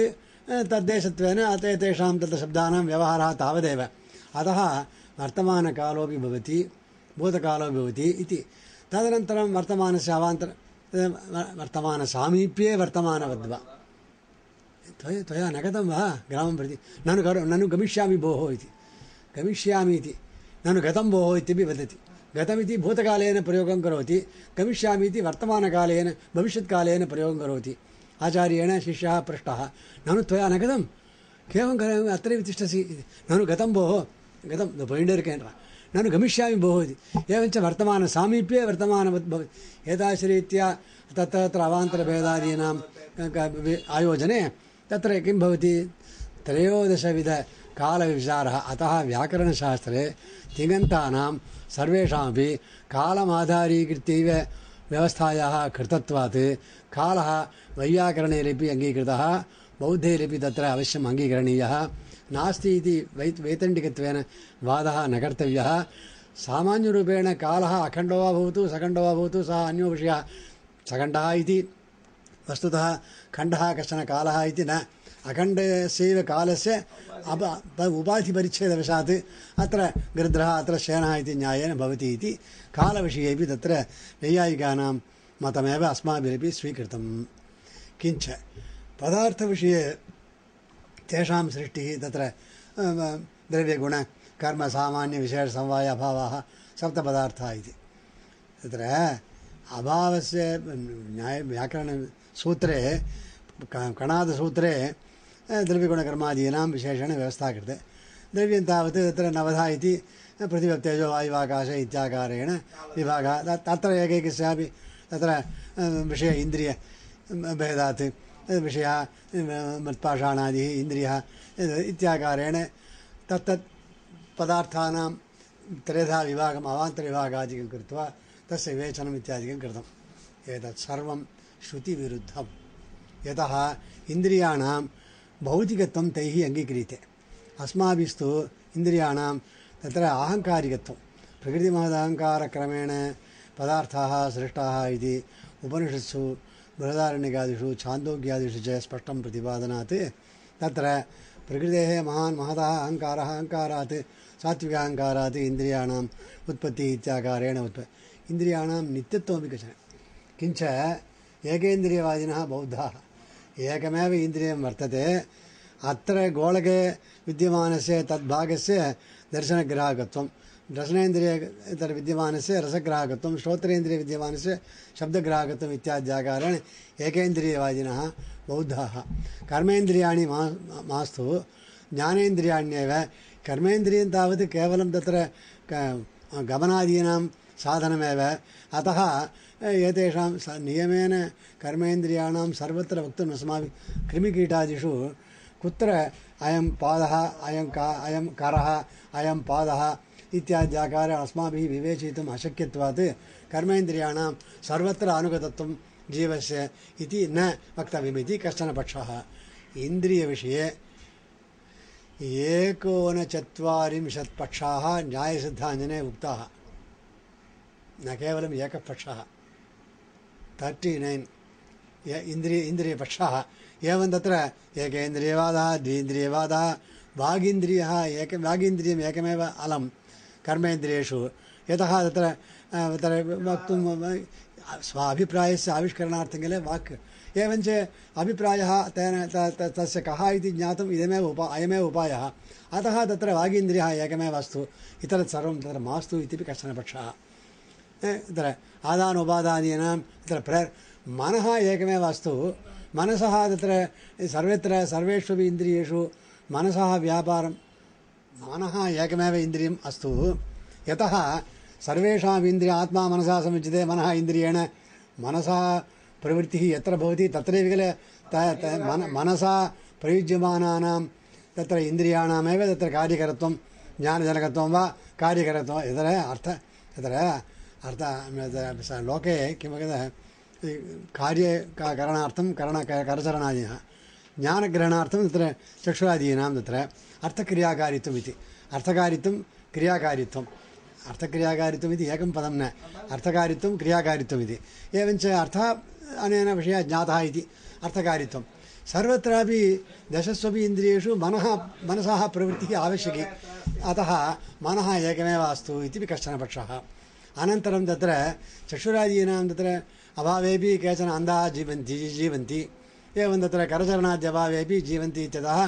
तद्देशत्वेन अत तेषां तत्र शब्दानां व्यवहारः तावदेव। अतः वर्तमानकालोपि भवति भूतकालो भवति इति। तदनन्तरं वर्तमानस्य अवान्तर वर्तमानसामीप्ये वर्तमानवद्वा। त्वया त्वया न गतं वा ग्रामं प्रति? ननु करो ननु गमिष्यामि भोः इति। गमिष्यामि इति। ननु गतं भोः इत्यपि वदति। गतमिति भूतकालेन प्रयोगं करोति, गमिष्यामि इति वर्तमानकालेन, भविष्यत्कालेन प्रयोगं करोति। आचार्येण शिष्यः पृष्टः। ननु त्वया न गतं केवलं करोमि अत्रैव तिष्ठसि इति ननु गतं भोः। गतं पैण्डरिकेन्द्र ननु गमिष्यामि भोः इति। एवञ्च वर्तमानसामीप्ये वर्तमानवद् भवति एतादृशरीत्या तत्र तत्र अवान्तरभेदादीनां क- क- वि- आयोजने तत्र किं भवति? त्रयोदशविधकालविचारः अतः व्याकरणशास्त्रे तिङन्तानां सर्वेषामपि कालमाधारीकृत्यैव व्यवस्थायाः कृतत्वात् कालः वैयाकरणैरपि अङ्गीकृतः बौद्धैरपि तत्र अवश्यम् अङ्गीकरणीयः नास्ति इति वै वैतण्डिकत्वेन वादः न कर्तव्यः सामान्यरूपेण कालः अखण्डो वा भवतु सखण्डो वा भवतु सः अन्यो विषयः सखण्डः इति वस्तुतः खण्डः कश्चन कालः इति न अखण्डस्यैव कालस्य अप प- उपाधिपरिच्छेदवशात् अत्र गृध्रः अत्र शयनः इति न्यायेन भवति इति कालविषयेपि तत्र नैयायिकानां मतमेव अस्माभिरपि स्वीकृतं। किञ्च पदार्थविषये तेषां सृष्टिः तत्र अम, द्रव्यगुण कर्म सामान्यविशेषसमवाय अभावाः सप्तपदार्थाः इति। तत्र अभावस्य न्याय व्याकरणसूत्रे क- कणादसूत्रे अ, द्रव्यगुणकर्मादीनां विशेषेण व्यवस्था कृते। द्रव्यं तावत् तत्र नवधा इति प्रतिपत्तेजो वायुवाकाश इत्याकारेण विभागः तत्र एकैकस्यापि तत्र विषय इन्द्रिय भेदात् विषयः मत्पाषाणादिः इन्द्रियः इत्याकारेण तत्तत् पदार्थानां त्रेधा विभागम् अवान्तरविभागादिकं कृत्वा तस्य विवेचनम् इत्यादिकं कृतम् एतत् सर्वं श्रुतिविरुद्धं यतः इन्द्रियाणां भौतिकत्वं तैः अङ्गीक्रियते अस्माभिस्तु इन्द्रियाणां तत्र अहङ्कारिकत्वं प्रकृतिमहदहङ्कारक्रमेण पदार्थाः सृष्टाः इति उपनिषत्सु, बृहदारण्यकादिषु, छान्दोग्यादिषु च स्पष्टं प्रतिपादनात्। तत्र प्रकृतेः महान् महतः अहङ्कारः अहङ्कारात् सात्विकाहङ्कारात् इन्द्रियाणाम् उत्पत्तिः इत्याकारेण उत्प, इन्द्रियाणां नित्यत्वमपि कश्चन। किञ्च एकेन्द्रियवादिनः बौद्धाः। एकमेव इन्द्रियं वर्तते। अत्र गोलके विद्यमानस्य तद्भागस्य दर्शनग्राहकत्वं रसनेन्द्रिय तत्र विद्यमानस्य रसग्राहकत्वं, श्रोत्रेन्द्रियविद्यमानस्य शब्दग्राहकत्वम् इत्याद्याकारेण एकेन्द्रियवादिनः बौद्धाः। कर्मेन्द्रियाणि मा, मास्तु, ज्ञानेन्द्रियाण्येव। कर्मेन्द्रियं तावत् केवलं तत्र क- गमनादीनां साधनमेव। अतः एतेषां स, नियमेन कर्मेन्द्रियाणां सर्वत्र वक्तुम् अस्माभिः कृमिकीटादिषु कुत्र अयं पादः, अयं का, अयं करः, अयं पादः इत्याद्याकारे अस्माभिः विवेचयितुम् अशक्यत्वात् कर्मेन्द्रियाणां सर्वत्र अनुगतत्वं जीवस्य इति न वक्तव्यमिति कश्चन पक्षः। इन्द्रियविषये एकोनचत्वारिंशत् पक्षाः न्यायसिद्धाञ्जने उक्ताः। न केवलम् एकः पक्षः तर्टि नैन् इन्द्रिय इन्द्रियपक्षः एवं तत्र एकेन्द्रियवादः, द्विन्द्रियवादः वागीन्द्रियः एक वागीन्द्रियम् एकमेव अलं कर्मेन्द्रियेषु। यतः तत्र तत्र वक्तुं स्वाभिप्रायस्य आविष्करणार्थं किल वाक्। एवञ्च अभिप्रायः तेन तस्य कः इति ज्ञातुम् इदमेव उपा, अयमेव उपायः। अतः तत्र वागीन्द्रियः एकमेव अस्तु। इतरत् सर्वं तत्र मास्तु इत्यपि कश्चन पक्षः। तत्र आदानोपादादीनां तत्र प्र, मनः एकमेव अस्तु। मनसः तत्र सर्वत्र सर्वेष्वपि इन्द्रियेषु मनसः व्यापारं मनः एकमेव इन्द्रियम् अस्तु यतः सर्वेषाम् इन्द्रिय आत्मा मनसा समुच्यते मनः इन्द्रियेण मनसः प्रवृत्तिः यत्र भवति तत्रैव किल त त मन मनसा प्रयुज्यमानानां तत्र इन्द्रियाणामेव तत्र कार्यकरत्वं ज्ञानजनकत्वं वा कार्यकरत्वं यत्र अर्थ तत्र अर्थ स- लोके किं वदः कार्ये क- करणार्थं करण करचरणादीनः, ज्ञानग्रहणार्थं तत्र चक्षुरादीनां तत्र अर्थक्रियाकारित्वम् इति अर्थकारित्वं, क्रियाकारित्वम्। अर्थक्रियाकारित्वम् इति एकं पदं न। अर्थकारित्वं क्रियाकारित्वम् इति एवञ्च अर्थः अनेन विषयः ज्ञातः इति अर्थकारित्वं सर्वत्रापि दशस्वपि इन्द्रियेषु मनः, मनसः प्रवृत्तिः आवश्यकी। अतः मनः एकमेव अस्तु इति कश्चन पक्षः। अनन्तरं तत्र चक्षुरादीनां तत्र अभावेपि केचन अन्धाः जीवन्ति जीवन्ति। एवं तत्र करचरणाद्यभावेपि जीवन्ति इत्यतः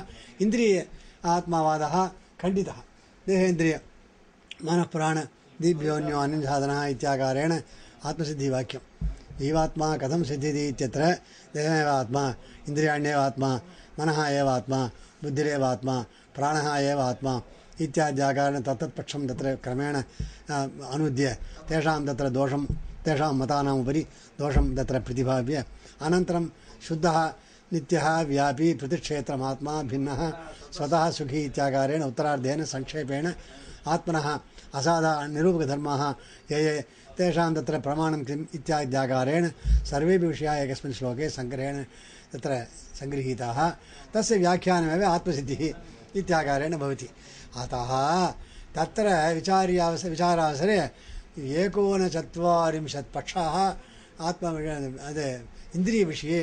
इन्द्रिय आत्मावादः खण्डितः। देहेन्द्रिय मनःपुराण दीभ्योऽन्यो अन्यसाधनः इत्याकारेण आत्मसिद्धिवाक्यं जीवात्मा कथं सिद्ध्यति इत्यत्र देहमेव आत्मा, इन्द्रियाण्येव आत्मा, मनः एव आत्मा, बुद्धिरेव आत्मा, प्राणः एव आत्मा इत्याद्याकारेण तत्तत्पक्षं तत्र क्रमेण अनुद्य तेषां तत्र दोषं तेषां मतानाम् उपरि दोषं तत्र प्रतिपाद्य अनन्तरं शुद्धः नित्यः व्यापी प्रतिक्षेत्रमात्मा भिन्नः, स्वतः सुखी इत्याकारेण उत्तरार्धेन संक्षेपेण आत्मनः असाधा निरूपकधर्माः ये ये तेषां तत्र प्रमाणं किम् इत्याद्याकारेण सर्वेपि विषयाः एकस्मिन् श्लोके सङ्ग्रहेण तत्र सङ्गृहीताः। तस्य व्याख्यानमेव आत्मसिद्धिः इत्याकारेण भवति। अतः तत्र विचार्यावस विचारावसरे एकोनचत्वारिंशत् पक्षाः आत्म अद् इन्द्रियविषये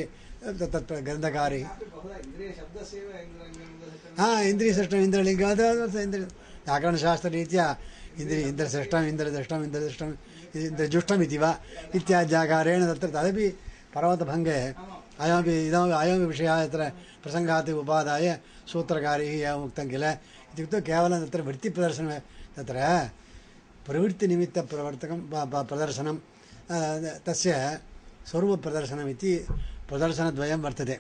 तत् तत्र ग्रन्थकारे बहुधा इन्द्रियशब्दस्यैव इन्द्रियलिङ्गं हा इन्द्रियसृष्टम् इन्द्रलिङ्गात् इन्द्रिय व्याकरणशास्त्ररीत्या इन्द्रिय इन्द्रसृष्टम् इन्द्रदृष्टम् इन्द्रदृष्टम् इन्द्रजुष्टम् इति वा इत्याद्याकारेण तत्र तदपि पर्वतभङ्गे अयमपि इदमपि अयमपि विषयः तत्र प्रसङ्गात् उपादाय सूत्रकारैः एवम् उक्तं किल इत्युक्तौ केवलं तत्र वृत्तिप्रदर्शनं तत्र प्रवृत्तिनिमित्तप्रवर्तकं प- प- प्रदर्शनं अ, तस्य स्वरूपप्रदर्शनमिति प्रदर्शनद्वयं वर्तते।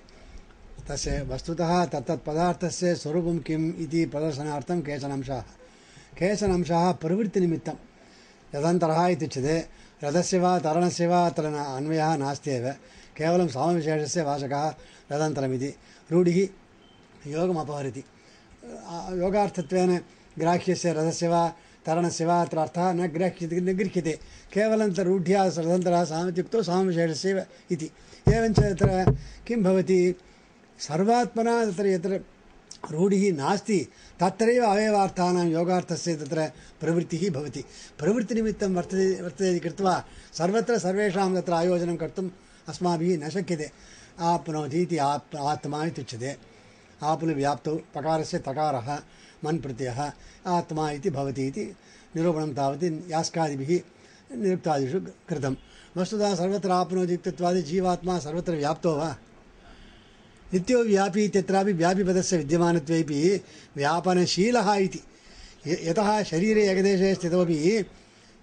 तस्य वस्तुतः तत्तत् पदार्थस्य स्वरूपं किम् इति प्रदर्शनार्थं केचन अंशाः। केचन अंशाः प्रवृत्तिनिमित्तं। रथन्तरः इत्युच्यते रथस्य वा तरणस्य वा अत्र न अन्वयः नास्त्येव। केवलं सामविशेषस्य वाचकः रथन्तरमिति। रूढिः योगमपहरति। आ- योगार्थत्वेन ग्राह्यस्य रथस्य वा अर्थः न ग्रह्यते न गृह्यते केवलं रूढ्या स्वतन्त्रः सामित्युक्तौ सामविशेषस्यैव इति। एवञ्च तत्र किं भवति, सर्वात्मना तत्र यत्र रूढिः नास्ति, तत्रैव अवयवार्थानां योगार्थस्य तत्र प्रवृत्तिः भवति। प्रवृत्तिनिमित्तं वर्तते वर्तते इति कृत्वा सर्वत्र सर्वेषां तत्र आयोजनं कर्तुम् अस्माभिः न शक्यते। आप्नोति इति आप्, आत्मा इत्युच्यते। आप्नुव्याप्तौ पकारस्य तकारः। मन् प्रत्ययः आत्मा इति भवति इति निरूपणं तावत् यास्कादिभिः निरुक्तादिषु कृतं। वस्तुतः सर्वत्र आप्नोति जीवात्मा सर्वत्र व्याप्तो वा? नित्यो व्यापी इत्यत्रापि व्यापिपदस्य विद्यमानत्वेपि व्यापनशीलः इति। यतः शरीरे एकदेशे स्थितोपि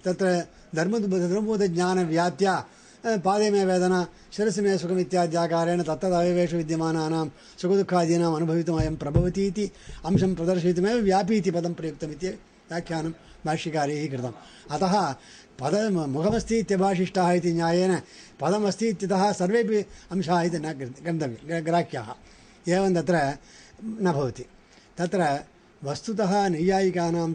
तत्र धर्म धर्मभूतज्ञानव्याप्त्या अ, पादे मे वेदना शिरसि मे सुखम् इत्याद्याकारेण तत्तदवयवेषु विद्यमानानां सुखदुःखादीनाम् अनुभवितुम् अयं प्रभवति अंशं प्रदर्शयितुमेव व्यापी इति प्रयुक्तमिति व्याख्यानं भाष्यकारैः अतः पद मुखमस्ति इत्यभाषिष्टाः इति न्यायेन पदमस्ति इत्यतः सर्वेपि अंशाः इति न गन्तव्य ग्राह्याः। एवं तत्र न भवति। तत्र वस्तुतः नैयायिकानां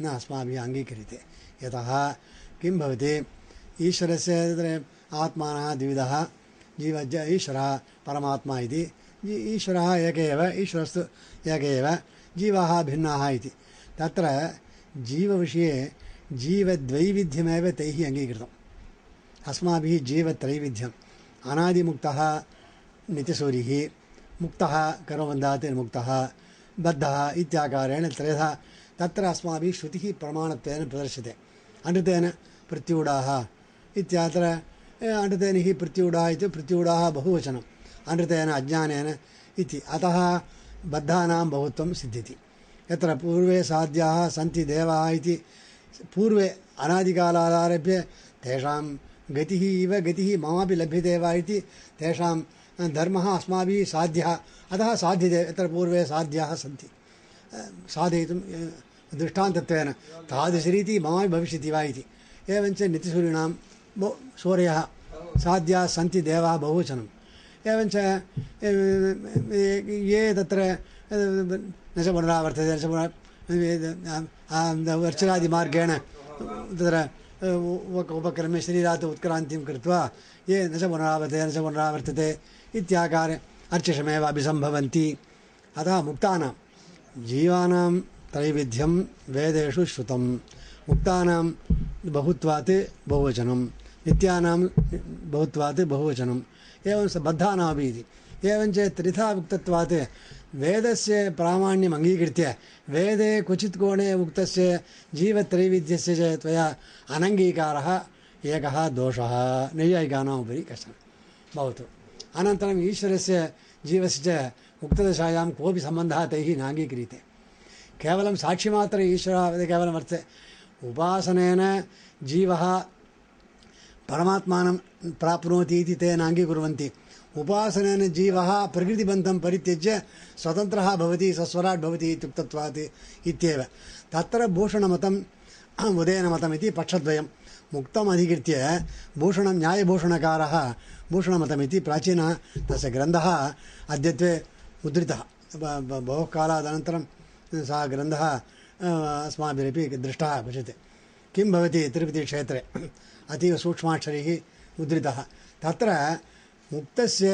न अस्माभिः अङ्गीक्रियते। यतः किं ईश्वरस्य आत्मानः द्विविधः जीव ज- ईश्वरः परमात्मा जी- ईश्वरः एक एव, ईश्वरस्तु एक एव, जीवाः भिन्नाः इति। तत्र जीवविषये जीवद्वैविध्यमेव तैः अङ्गीकृतम्। अस्माभिः जीवत्रैविध्यम्। अनादिमुक्तः नित्यसूरिः, मुक्तः कर्मबन्धात् मुक्तः बद्धः इत्याकारेण त्रयधा तत्र अस्माभिः श्रुतिः प्रमाणत्वेन प्रदर्श्यते। अनृतेन प्रत्यूढाः। इत्यत्र। अनृतेन प्रत्यूढाः इति प्रत्यूढाः बहुवचनम् अनृतेन, अज्ञानेन इति। अतः बद्धानां बहुत्वं सिद्ध्यति। यत्र पूर्वे साध्याः सन्ति देवाः इति, पूर्वे अनादिकालादारभ्य तेषां गतिः इव गतिः ममापि लभ्यते वा इति तेषां धर्मः अस्माभिः साध्यः। अतः साध्यते, यत्र पूर्वे साध्याः सन्ति। साधयितुं दृष्टान्तत्वेन। तादृशरीतिः ममापि भविष्यति वा इति। एवञ्च नित्यसूरिणां सूर्यः साध्याः सन्ति देवाः बहुवचनम् एवञ्च ये तत्र न च पुनरावर्तते न च पुनः वर्चनादिमार्गेण तत्र उप उपक्रम्य शरीरात् उत्क्रान्तिं कृत्वा ये न च पुनरावर्तते न च पुनरावर्तते इत्याकारे अर्चिषमेव अभिसम्भवन्ति। अतः मुक्तानां जीवानां त्रैविध्यं वेदेषु श्रुतं। मुक्तानां बहुत्वात् बहुवचनं नित्यानां बहुत्वात् बहुवचनम्। एवं स बद्धानामपि इति। एवञ्च त्रिधा उक्तत्वात् वेदस्य प्रामाण्यम् अङ्गीकृत्य वेदे क्वचित् कोणे उक्तस्य जीवत्रैविध्यस्य च त्वया अनङ्गीकारः एकः दोषः। नैयायिकानाम् उपरि कश्चन। भवतु। अनन्तरम् ईश्वरस्य जीवस्य च उक्तदशायां कोऽपि सम्बन्धः तैः नाङ्गीक्रियते। केवलं साक्षिमात्र ईश्वरः केवलं वर्तते। उपासनेन जीवः परमात्मानं प्राप्नोति इति ते नाङ्गीकुर्वन्ति उपासनेन जीवः प्रकृतिबन्धं परित्यज्य स्वतन्त्रः भवति सस्वराट् भवति इत्युक्तत्वात् इत्येव। तत्र भूषणमतम् उदयनमतमिति पक्षद्वयं मुक्तम् अधिकृत्य भूषणं न्यायभूषणकारः भूषणमतमिति प्राचीनः तस्य ग्रन्थः अद्यत्वे मुद्रितः ब- ब- बहु कालादनन्तरं सः ग्रन्थः अ, अस्माभिरपि दृष्टः भजते किं भवति तिरुपतिक्षेत्रे? अतीव सूक्ष्माक्षरैः मुद्रितः तत्र मुक्तस्य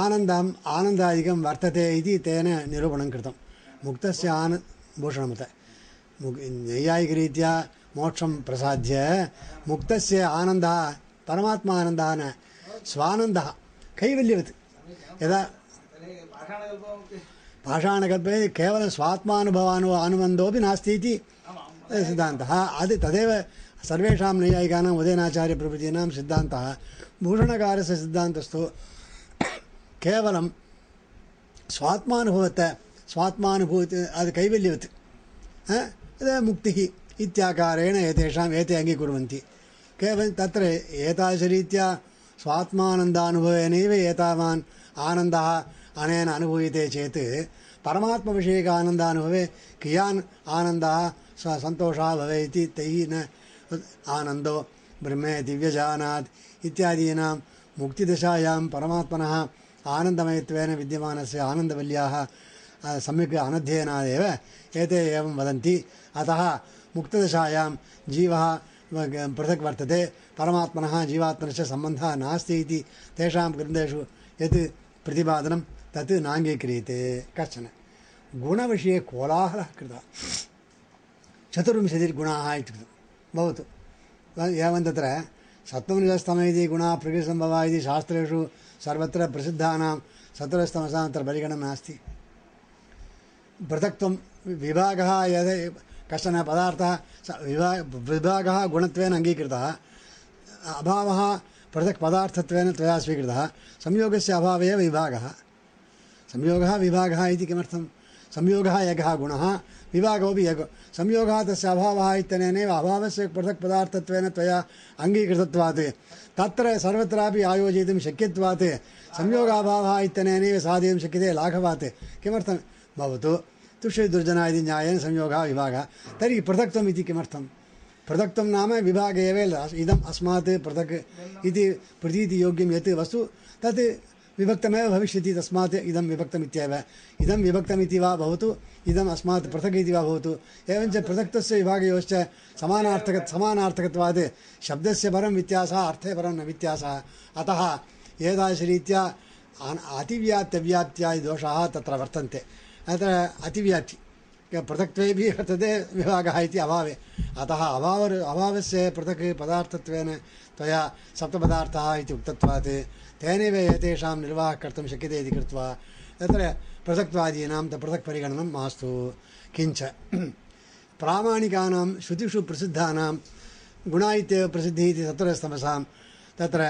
आनन्दम् आनन्दादिकं वर्तते इति तेन निरूपणं कृतं मुक्तस्य आन भूषणमत मुक् नैयायिकरीत्या मोक्षं प्रसाद्य मुक्तस्य आनन्दः परमात्मा आनन्दः न स्वानन्दः कैवल्यवत् यदा तर्हि पाषाणकल्पमपि पाषाणकल्पे केवलं स्वात्मानुभवानु अनुबन्धोऽपि नास्ति इति आमाम् सिद्धान्तः अद् तदेव सर्वेषां नैयायिकानाम् उदयनाचार्यप्रभृतीनां सिद्धान्तः, भूषणकारस्य सिद्धान्तस्तु, केवलं स्वात्मानुभवत स्वात्मानुभूति ಅದು कैवल्यवत् हा? तदा मुक्तिः इत्याकारेण एतेषाम् एते अङ्गीकुर्वन्ति केवलं तत्र एतादृशरीत्या स्वात्मानन्दानुभवेनैव एतावान् आनन्दः अनेन अनुभूयते चेत् परमात्मविषयक आनन्दानुभवे कियान् आनन्दः स सन्तोषः भवेत् इति तैः न आनन्दो ब्रह्मे दिव्यजानात् इत्यादीनां मुक्तिदशायां परमात्मनः आनन्दमयत्वेन विद्यमानस्य आनन्दवल्याः अ, सम्यक् अनध्ययनादेव एते एवं वदन्ति। अतः मुक्तदशायां जीवः व- पृथक् वर्तते। परमात्मनः जीवात्मनश्च सम्बन्धः नास्ति इति तेषां ग्रन्थेषु यत् प्रतिपादनं तत् नाङ्गीक्रियते। कश्चन। गुणविषये कोलाहलः कृतः। चतुर्विंशतिर्गुणाः इति कृतं। भवतु। एवं तत्र सत्त्वनिरस्तम इति गुणाः प्रकृतिसम्भवा इति शास्त्रेषु सर्वत्र प्रसिद्धानां सत्वरस्तमसां तत्र परिगणना नास्ति पृथक्त्वं विभागः यद् कश्चन पदार्थः स विभा विभागः गुणत्वेन अङ्गीकृतः अभावः पृथक् पदार्थत्वेन त्वया स्वीकृतः संयोगस्य अभावे एव विभागः संयोगः विभागः इति किमर्थं संयोगः एकः गुणः। विभागोऽपि एकः संयोगः तस्य अभावः इत्यनेनैव अभावस्य पृथक् पदार्थत्वेन त्वया अङ्गीकृतत्वात्। तत्र सर्वत्रापि आयोजयितुं शक्यत्वात्। संयोगाभावः इत्यनेनैव साधयितुं शक्यते लाघवात्। किमर्थं भवतु। तुष्यदुर्जना इति न्यायेन संयोगः विभागः। तर्हि पृथक्त्वम् नाम विभागे एव इदम् अस्मात् पृथक् इति प्रतीतियोग्यं यत् वस्तु तत् विभक्तमेव भविष्यति तस्मात् इदं विभक्तमित्येव। इदं विभक्तमिति वा भवतु, इदम् अस्मात् पृथक् इति वा भवतु। एवञ्च पृथक्तस्य विभागयोश्च समानार्थक समानार्थकत्वात् शब्दस्य परं अर्थे परं न अतः एतादृशरीत्या अतिव्याप्त्यव्याप्त्यादि दोषाः तत्र वर्तन्ते। अत्र अतिव्याप्ति। पृथक्त्वेभिः वर्तते विभागः इति अभावे। अतः अभाव अभावस्य पृथक् पदार्थत्वेन त्वया सप्तपदार्थाः इति उक्तत्वात्। तेनैव एतेषां निर्वाहः कर्तुं शक्यते इति कृत्वा तत्र पृथक्त्वादीनां त पृथक् परिगणनं मास्तु किञ्च प्रामाणिकानां श्रुतिषु प्रसिद्धानां गुणा इत्येव प्रसिद्धिः इति सत्वरस्तमसां तत्र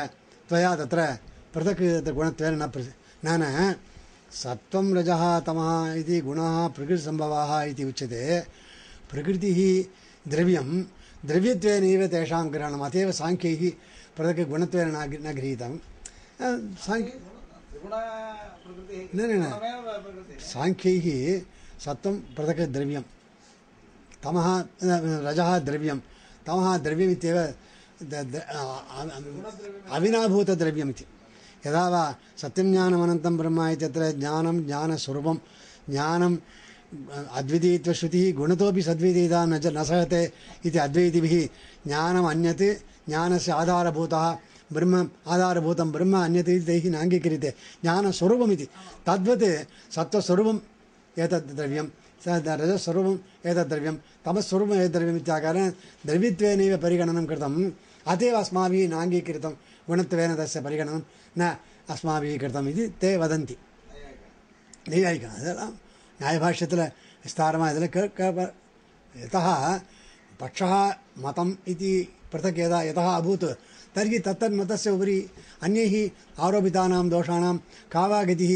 त्वया तत्र पृथक् तत्र गुणत्वेन न प्रसि न न सत्त्वं रजः तमः इति गुणाः प्रकृतिसम्भवाः इति उच्यते प्रकृतिः द्रव्यं द्रव्यत्वेनैव तेषां ग्रहणम् अत एव साङ्ख्यैः पृथक् गुणत्वेन न न गृहीतं अ, साङ्ख्य त्रिगुण प्रकृतिः न, न, न। गुणमेव प्रकृतिः साङ्ख्यैः सत्त्वं पृथक् द्रव्यं तमः रजः द्रव्यं तमः द्रव्यमित्येव द- द- अ- अ- अविनाभूतद्रव्यमिति यदा वा सत्यं ज्ञानमनन्तं ब्रह्म इत्यत्र ज्ञानं ज्ञानस्वरूपं ज्ञानम् अद्वितीयत्वश्रुतिः गुणतोपि सद्वितीयता न च न सहते इति अद्वैतिभिः ज्ञानम् अन्यत् ज्ञानस्य आधारभूतः ब्रह्म आधारभूतं ब्रह्म अन्यत् इति तैः नाङ्गीक्रियते ज्ञानस्वरूपमिति तद्वत् सत्त्वस्वरूपम् एतद् द्रव्यं स रजस्वरूपम् एतद् द्रव्यं तमस्वरूपम् एतद् द्रव्यम् इत्याकारेण द्रव्यत्वेनैव परिगणनं कृतम् अत एव अस्माभिः नाङ्गीकृतं गुणत्वेन तस्य परिगणनं न अस्माभिः कृतम् इति ते वदन्ति நெய்யாயிக்கா அதெல்லாம் நியாயபாஷ்யத்தில் விஸ்தாரமாக இதில் க க यतः पक्षः मतम् इति पृथक् यदा यतः अभूत् तर्हि तत्तन्मतस्य उपरि अन्यैः आरोपितानां दोषाणां का वा गतिः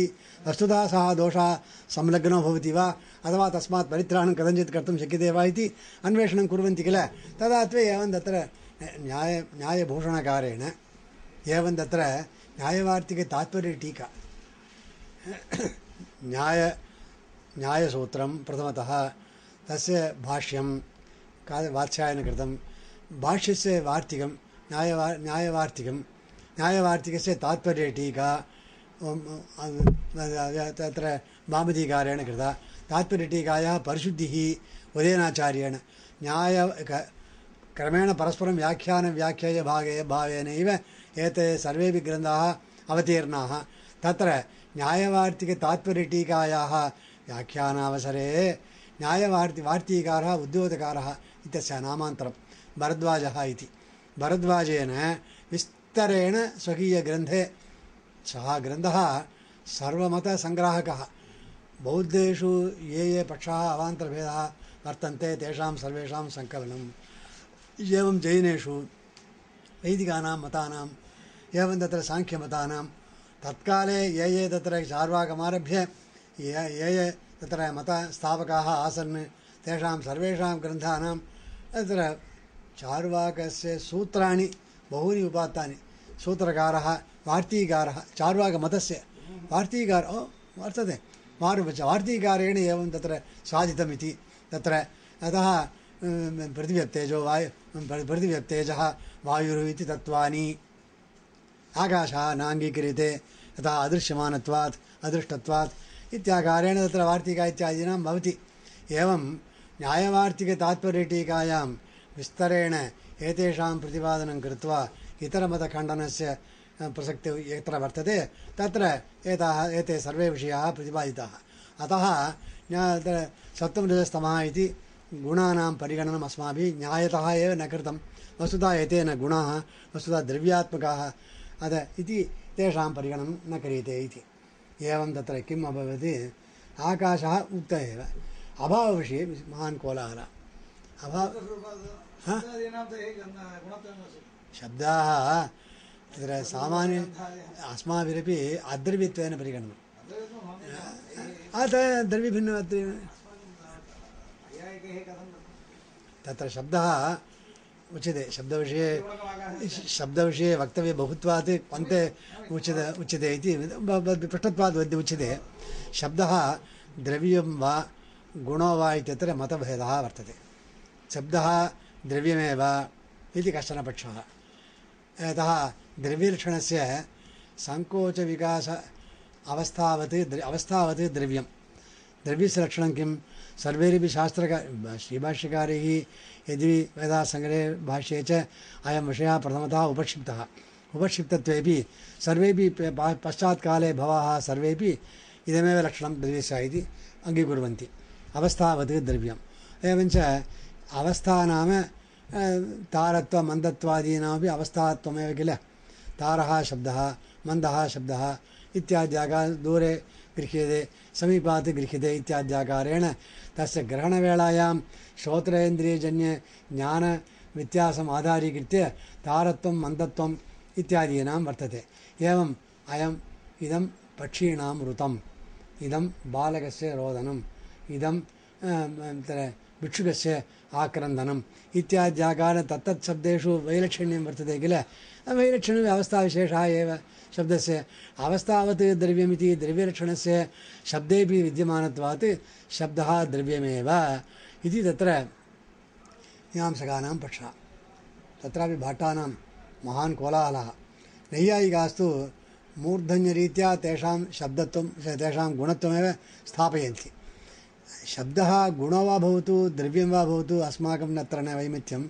वस्तुतः सः दोषः संलग्नो भवति वा अथवा तस्मात् परित्राणं कथञ्चित् कर्तुं शक्यते वा इति अन्वेषणं कुर्वन्ति किल? तदा त्वे एवं तत्र न्याय, न्यायभूषणकारेण एवं तत्र न्यायवार्तिकतात्पर्यटीका न्याय, न्यायसूत्रं प्रथमतः तस्य भाष्यं, का वात्स्यायनकृतं, भाष्यस्य वार्तिकं न्यायवा न्यायवार्तिकं न्यायवार्तिकस्य तात्पर्यटीका उम्, अ- तत्र वामदीकारेण कृता तात्पर्यटीकायाः परिशुद्धिः उदयनाचार्येण न्याय क- क्रमेण परस्परं व्याख्यानव्याख्याय भागे भावेनैव एते सर्वेपि ग्रन्थाः अवतीर्णाः तत्र न्यायवार्तिकतात्पर्यटीकायाः व्याख्यानावसरे न्यायवार्ति वार्तिकारः उद्योतकारः इत्यस्य नामान्तरं भरद्वाजः इति भरद्वाजेन विस्तरेण स्वकीयग्रन्थे। सः ग्रन्थः सर्वमतसङ्ग्राहकः। बौद्धेषु ये ये पक्षाः अवान्तरभेदाः वर्तन्ते, तेषां सर्वेषां सङ्कलनम् एवं जैनेषु वैदिकानां मतानाम्, एवं तत्र साङ्ख्यमतानां तत्काले ये ये तत्र चार्वाकमारभ्य ये ये ये तत्र मतस्थापकाः आसन्, तेषां सर्वेषां ग्रन्थानां, तत्र चार्वाकस्य सूत्राणि, बहूनि उपात्तानि। सूत्रकारः, वार्तीकारः, चार्वाकमतस्य। वार्तीकार वर्तते। वार् वार्तीकारेण एवं तत्र साधितमिति तत्र अतः पृथिव्यप्तेजो वायु पृथिव्यप्तेजः वायुः इति तत्त्वानि। आकाशः नाङ्गीक्रियते यथा अदृश्यमानत्वात्, अदृष्टत्वात् इत्याकारेण तत्र वार्तिका इत्यादीनां भवति। एवं न्यायवार्तिकतात्पर्यटीकायां विस्तरेण एतेषां प्रतिपादनं कृत्वा इतरमतखण्डनस्य अ, प्रसक्तिः यत्र वर्तते तत्र एताः एते सर्वे विषयाः प्रतिपादिताः। अतः न्या- तत्र सत्त्वरजस्तमः इति गुणानां परिगणनम् अस्माभिः न्यायतः एव न कृतं। वस्तुतः एतेन गुणाः वस्तुतः द्रव्यात्मकाः अत इति तेषां परिगणनं न क्रियते इति। एवं तत्र किम् अभवत्? आकाशः उक्त एव। अभावविषये महान् कोलाहलः। अभाव नास्ति शब्दाः तत्र सामान्य अस्माभिरपि अद्रव्यत्वेन नैयायिकैः कथं तत्र शब्दः उच्यते। शब्दविषये शब्दविषये वक्तव्ये बहुत्वात् अन्ते उच्यते उच्यते इति वद्य उच्यते। शब्दः द्रव्यं वा गुणो वा इत्यत्र मतभेदः वर्तते। शब्दः द्रव्यमेव इति कश्चन पक्षः। यतः द्रव्यलक्षणस्य सङ्कोचविकास अवस्थावत् द्र अवस्थावत् द्रव्यं द्रव्यस्य लक्षणं किं सर्वैरपि शास्त्रका श्रीभाष्यकारैः यदि वेदासङ्ग्रहे भाष्ये च अयं विषयः प्रथमतः उपक्षिप्तः। उपक्षिप्तत्वेपि सर्वेपि पश्चात्काले भवाः सर्वेपि इदमेव लक्षणं द्रव्यस्य इति अङ्गीकुर्वन्ति। अवस्थावत् द्रव्यम्। एवञ्च अवस्था नाम अ, तारत्व मन्दत्वादीनामपि अवस्थात्वमेव किल तारः शब्दः मन्दः शब्दः इत्याद्यागा दूरे गृह्यते समीपात् गृह्यते इत्याद्याकारेण तस्य ग्रहणवेलायां श्रोत्रेन्द्रियजन्य ज्ञानव्यत्यासम् आधारीकृत्य तारत्वं मन्दत्वम् इत्यादीनां वर्तते एवम् अयम् इदं पक्षीणां ऋतम् इदं बालकस्य रोदनम् इदं अ, तत्र भिक्षुकस्य आक्रन्दनम् इत्याद्याकार तत्तत् शब्देषु वैलक्षण्यं वर्तते किल? वैलक्षण्यम् अवस्थाविशेषः एव शब्दस्य अवस्थावत् द्रव्यमिति द्रव्यलक्षणस्य शब्देपि विद्यमानत्वात् शब्दः द्रव्यमेव इति तत्र मीमांसकानां पक्षः। तत्रापि भाट्टानां महान् कोलाहलः। नैयायिकास्तु मूर्धन्यरीत्या तेषां शब्दत्वं, तेषां गुणत्वमेव स्थापयन्ति। शब्दः गुणो वा भवतु, द्रव्यं वा भवतु, अस्माकं नत्र न वैमित्यं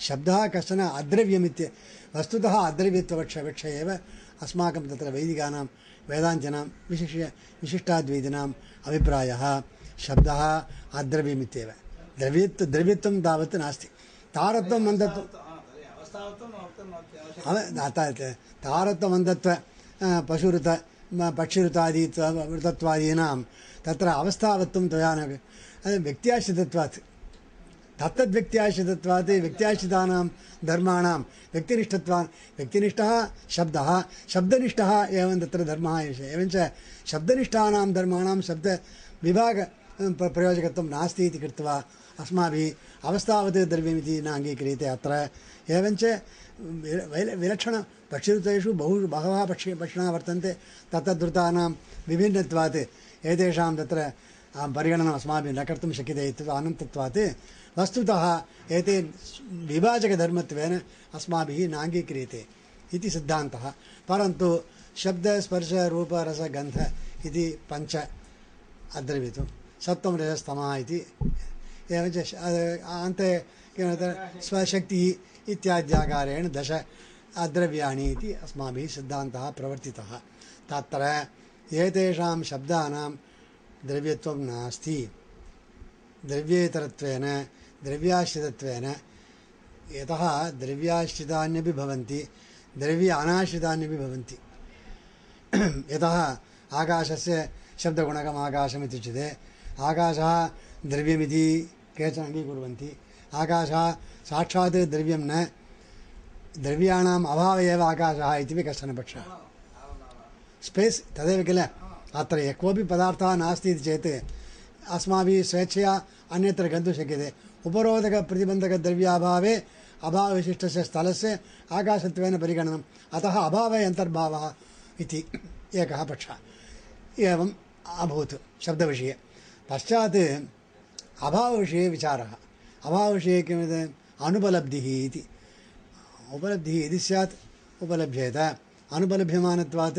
शब्दः कश्चन अद्रव्यमित्य, वस्तुतः अद्रव्यत्वपक्षपक्ष एव अस्माकं तत्र वैदिकानां वेदान्तिनां विशिष्य, विशिष्टाद्वैतिनाम् अभिप्रायः। शब्दः अद्रव्यमित्येव। द्रव्यत्व, द्रव्यत्वं तावत् नास्ति। तारत्वं मन्दत्वं तारत्वमन्दत्व पशुऋत पक्षिऋतादि त्व- ऋतत्वादीनां तत्र अवस्थावत्वं त्वया न अ, व्यक्त्याश्रितत्वात् तत्तद्व्यक्त्याश्रितत्वात् व्यक्त्याश्रितानां धर्माणां व्यक्तिनिष्ठत्वान्। व्यक्तिनिष्ठः शब्दः शब्दनिष्ठः एवं तत्र धर्मः एष। एवञ्च शब्दनिष्ठानां धर्माणां शब्दविभाग प्रयोजकत्वं नास्ति इति कृत्वा अस्माभिः अवस्थावत् द्रव्यमिति न अङ्गीक्रियते अत्र। एवञ्च विल- वैल- विलक्षणपक्षिऋतेषु बहु बहवः पक्षि पक्षिणः वर्तन्ते। तत्तद्ऋतानां विभिन्नत्वात्। एतेषां तत्र परिगणनम् अस्माभिः न कर्तुं शक्यते इत्यतः अनन्तत्वात् वस्तुतः एते विभाजकधर्मत्वेन अस्माभिः नाङ्गीक्रियते इति सिद्धान्तः। परन्तु शब्दस्पर्शरूपरसगन्ध इति पञ्च अद्रवितुं। सत्त्वं रजस्तमः इति एवञ्च अन्ते किमर्थं स्वशक्तिः इत्याद्याकारेण दश अद्रव्याणि इति अस्माभिः सिद्धान्तः प्रवर्तितः। तत्र एतेषां शब्दानां द्रव्यत्वं नास्ति। द्रव्येतरत्वेन, द्रव्याश्रितत्वेन यतः द्रव्याश्रितान्यपि भवन्ति द्रव्य अनाश्रितान्यपि भवन्ति। [clears throat] यतः आकाशस्य शब्दगुणकम् आकाशमित्युच्यते आकाशः द्रव्यमिति केचन अङ्गीकुर्वन्ति। आकाशः साक्षात् द्रव्यं न, द्रव्याणाम् अभावे एव आकाशः इति कश्चन पक्षः। स्पेस् तदेव किल? अत्र यः कोऽपि पदार्थः नास्ति इति चेत् अस्माभिः स्वेच्छया अन्यत्र गन्तुं शक्यते। उपरोधकप्रतिबन्धकद्रव्याभावे अभावविशिष्टस्य स्थलस्य आकाशत्वेन परिगणनम् अतः अभावे अन्तर्भावः इति एकः पक्षः। एवम् अभूत् शब्दविषये। पश्चात् अभावविषये विचारः। अभावविषये किमिति? अनुपलब्धिः इति। उपलब्धिः यदि स्यात्, उपलभ्येत। अनुपलभ्यमानत्वात्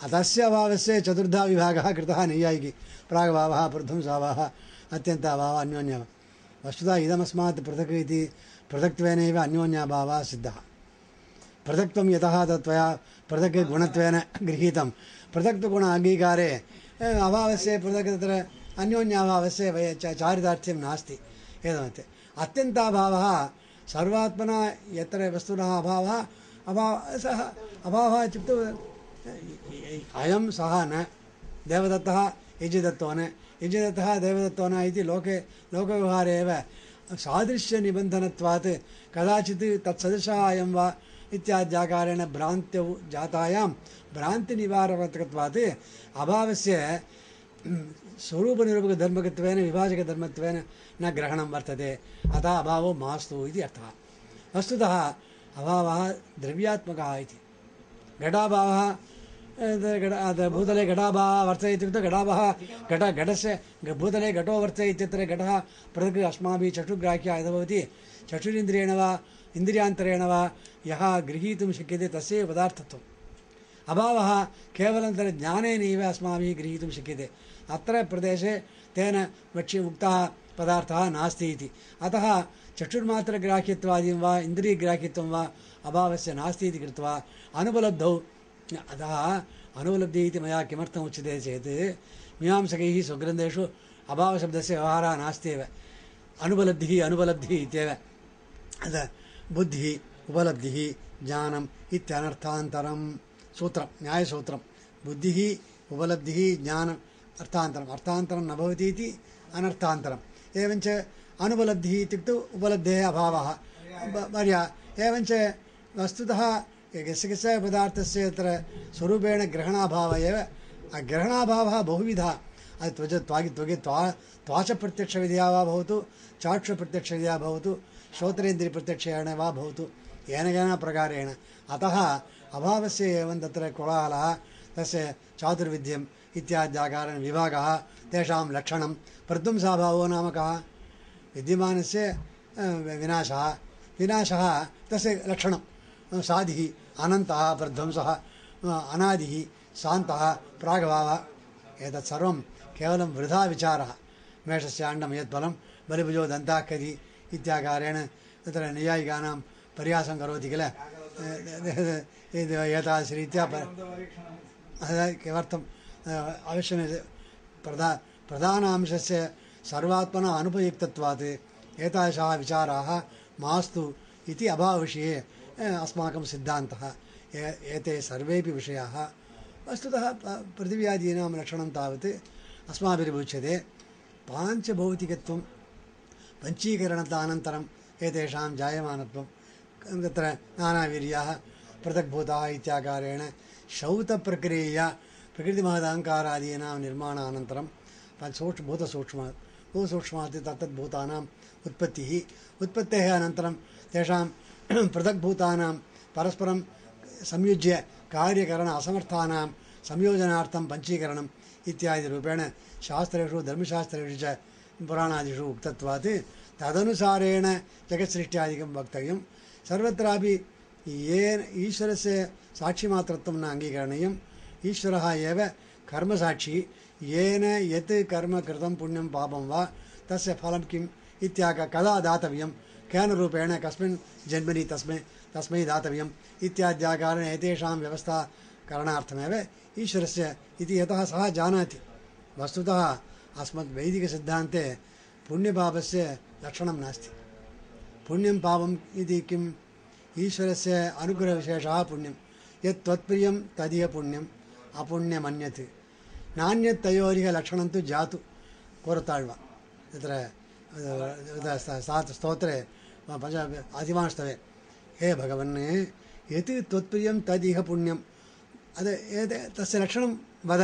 तस्य अभावस्य चतुर्धा विभागः कृतः नैयायिकी। प्रागभावः प्रध्वंसाभावः अत्यन्ताभावः अन्योन्यः वस्तुतः इदमस्मात् पृथक् इति पृथक्त्वेनैव अन्योन्याभावः सिद्धः। पृथक्त्वं यतः तत्त्वया पृथक् गुणत्वेन गृहीतं। पृथक्त्वगुण अङ्गीकारे अभावस्य पृथक् तत्र अन्योन्याभावस्य वय च चारितार्थ्यं नास्ति। एवमस्ति अत्यन्ताभावः, सर्वात्मना यत्र वस्तुनः अभावः अभावः सः अभावः इत्युक्तौ अयं सः न, देवदत्तः यजिदत्तो न यजिदत्तः देवदत्तो इति लोके, लोकव्यवहारे एव सादृश्यनिबन्धनत्वात् कदाचित् तत्सदृशः अयं वा इत्याद्याकारेण भ्रान्त्यौ जातायां भ्रान्तिनिवारकत्वात् अभावस्य स्वरूपनिरूपकधर्मकत्वेन, विभाजकधर्मत्वेन न ग्रहणं वर्तते। अतः अभावो मास्तु इति अर्थः। वस्तुतः अभावः द्रव्यात्मकः इति। घटाभावः अ, घट अ, भूतले घटाभावः वर्तते इत्युक्ते घटाभावः घट घटस्य घ- भूतले घटो वर्तते इत्यत्र घटः पृथक् अस्माभिः चक्षुग्राह्यः यथा भवति चक्षुरिन्द्रियेण वा इन्द्रियान्तरेण वा यः गृहीतुं शक्यते तस्यैव पदार्थत्वम् अभावः केवलं तद् ज्ञानेनैव अस्माभिः गृहीतुं शक्यते अत्र प्रदेशे तेन वक्ष्य उक्तः पदार्थः नास्ति इति अतः चक्षुर्मात्रग्राह्यत्वादिं वा इन्द्रियग्राह्यत्वं वा अभावस्य नास्ति इति कृत्वा अनुपलब्धौ अतः अनुपलब्धिः इति मया किमर्थम् उच्यते चेत् मीमांसकैः स्वग्रन्थेषु अभावशब्दस्य व्यवहारः नास्ति एव अनुपलब्धिः अनुपलब्धिः इत्येव। अत बुद्धिः, उपलब्धिः, ज्ञानम् इत्यनर्थान्तरं सूत्रं, न्यायसूत्रं। बुद्धिः, उपलब्धिः, ज्ञानम् अर्थान्तरम्। अर्थान्तरं न भवति इति अनर्थान्तरम्। एवञ्च अनुपलब्धिः इत्युक्तौ उपलब्धेः अभावः। ब- पर्या एवञ्च वस्तुतः यस्य कस्य पदार्थस्य तत्र स्वरूपेण ग्रहणाभावः एव ग्रहणाभावः बहुविधः ಅದು ತ್ವಜ ತ್ವಾಗಿ ತ್ವಗೆ ತ್ವಾ ತ್ವಾಚ ಪ್ರತ್ಯಕ್ಷವಿದೆಯಾ ವಾ ಭವತು ಚಾಕ್ಷ ಪ್ರತ್ಯಕ್ಷವಿದೆಯಾ ಭವತು ಶ್ರೋತ್ರೇಂದ್ರಿಯ ಪ್ರತ್ಯಕ್ಷೇಣ ವಾ ಭವತು येन केन प्रकारेण अतः अभावस्य एवं तत्र कोलाहलः तस्य चातुर्विध्यम् इत्याद्याकारेण विभागः तेषां लक्षणं प्रध्वंसाभावो नाम कः विद्यमानस्य अ, विनाशः विनाशः तस्य लक्षणं साधिः अनन्तः प्रध्वंसः अनादिः शान्तः प्रागभावः एतत् सर्वं केवलं वृथा विचारः। मेषस्य अण्डं यत्फलं बलिभुजो दन्ताः कति इत्याकारेण तत्र नैयायिकानां परिहासं करोति किल? एत- एतादृशरीत्या किमर्थम् अवश्यं प्रधा प्रधानांशस्य सर्वात्मना अनुपयुक्तत्वात् एतादृशाः विचाराः मास्तु इति अभावविषये अ, अस्माकं सिद्धान्तः एते सर्वेपि विषयाः। वस्तुतः पृथिव्यादीनां लक्षणं तावत् अस्माभिर्मुच्यते पाञ्चभौतिकत्वं, पञ्चीकरणतानन्तरम् एतेषां जायमानत्वं, तत्र नानावीर्याः पृथग्भूताः इत्याकारेण शौतप्रक्रियया प्रकृतिमहदहङ्कारादीनां निर्माणानन्तरं सूक्ष्म भूतसूक्ष्मात् भूसूक्ष्मात् तत्तद्भूतानाम् उत्पत्तिः, उत्पत्तेः अनन्तरं तेषां [clears throat] पृथग्भूतानां परस्परं संयुज्य कार्यकरण असमर्थानां, संयोजनार्थं पञ्चीकरणम् इत्यादिरूपेण शास्त्रेषु, धर्मशास्त्रेषु च पुराणादिषु उक्तत्वात्। तदनुसारेण जगत्सृष्ट्यादिकं वक्तव्यं। सर्वत्रापि येन ईश्वरस्य साक्षिमात्रत्वं न अङ्गीकरणीयम्। ईश्वरः एव कर्मसाक्षी। येन यत् कर्म कृतं पुण्यं पापं वा, तस्य फलं किम् इत्याक कदा दातव्यं केन रूपेण कस्मिन् जन्मनि तस्मै तस्मै दातव्यम् इत्याद्याकारेण एतेषां व्यवस्था करणार्थमेव ईश्वरस्य इति यतः सः जानाति। वस्तुतः अस्मद् वैदिकसिद्धान्ते पुण्यपापस्य लक्षणं नास्ति। पुण्यं पापम् इति किम्? ईश्वरस्य अनुग्रहविशेषः पुण्यं यत् त्वत्प्रियं तदिह पुण्यम्। अपुण्यमन्यत्। नान्यत् तयोरिह लक्षणं तु जातु। कोरताळ्व। तत्र अ, स- सा स्तोत्रे पञ्च आदिवांस्तवे हे भगवन् यत् त्वत्प्रियं तदिह पुण्यम् अद एत तस्य लक्षणं वद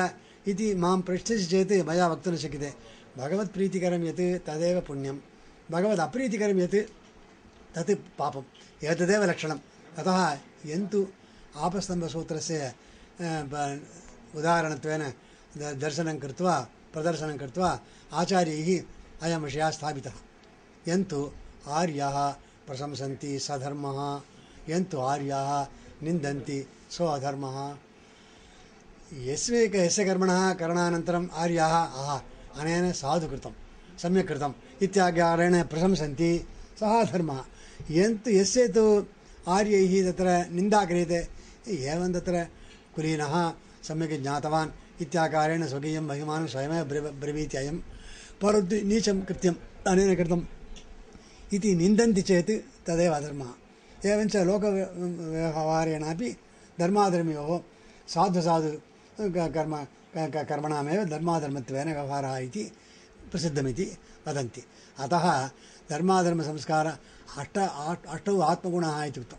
इति माँ पृच्छति चेत् मया वक्तुं न शक्यते भगवत्प्रीतिकरं यत् तदेव पुण्यं भगवद् अप्रीतिकरं यत् तत् पापम् एतदेव लक्षणम् अतः यन्तु आपस्तम्भसूत्रस्य अ, ब- उदाहरणत्वेन द- दर्शनं कृत्वा प्रदर्शनं कृत्वा आचार्यैः अयं विषयः स्थापितः यन्तु आर्याः प्रशंसन्ति सधर्मः। यन्तु आर्याः निन्दन्ति सो अधर्मः यस्यैक यस्य कर्मणः करणानन्तरम् आर्याः, आहा, अनेन साधु कृतं सम्यक् कृतम् इत्याज्ञारेण प्रशंसन्ति सः धर्मः यन्तु यस्य तु आर्यैः तत्र निन्दा क्रियते, एवं ज्ञातवान् इत्याकारेण स्वकीयं महिमानं स्वयमेव ब्रव ब्रवीति परन्तु नीचं कृत्यम् अनेन कृतम् इति निन्दन्ति चेत् तदेव अधर्मः एवञ्च लोकव्यवहारेणापि धर्माधर्मयोः साधु साधु कर्म कर्मणामेव धर्माधर्मत्वेन व्यवहारः इति प्रसिद्धमिति वदन्ति। अतः धर्माधर्मसंस्कार अष्ट अष्टौ आत्मगुणाः इति उक्तं।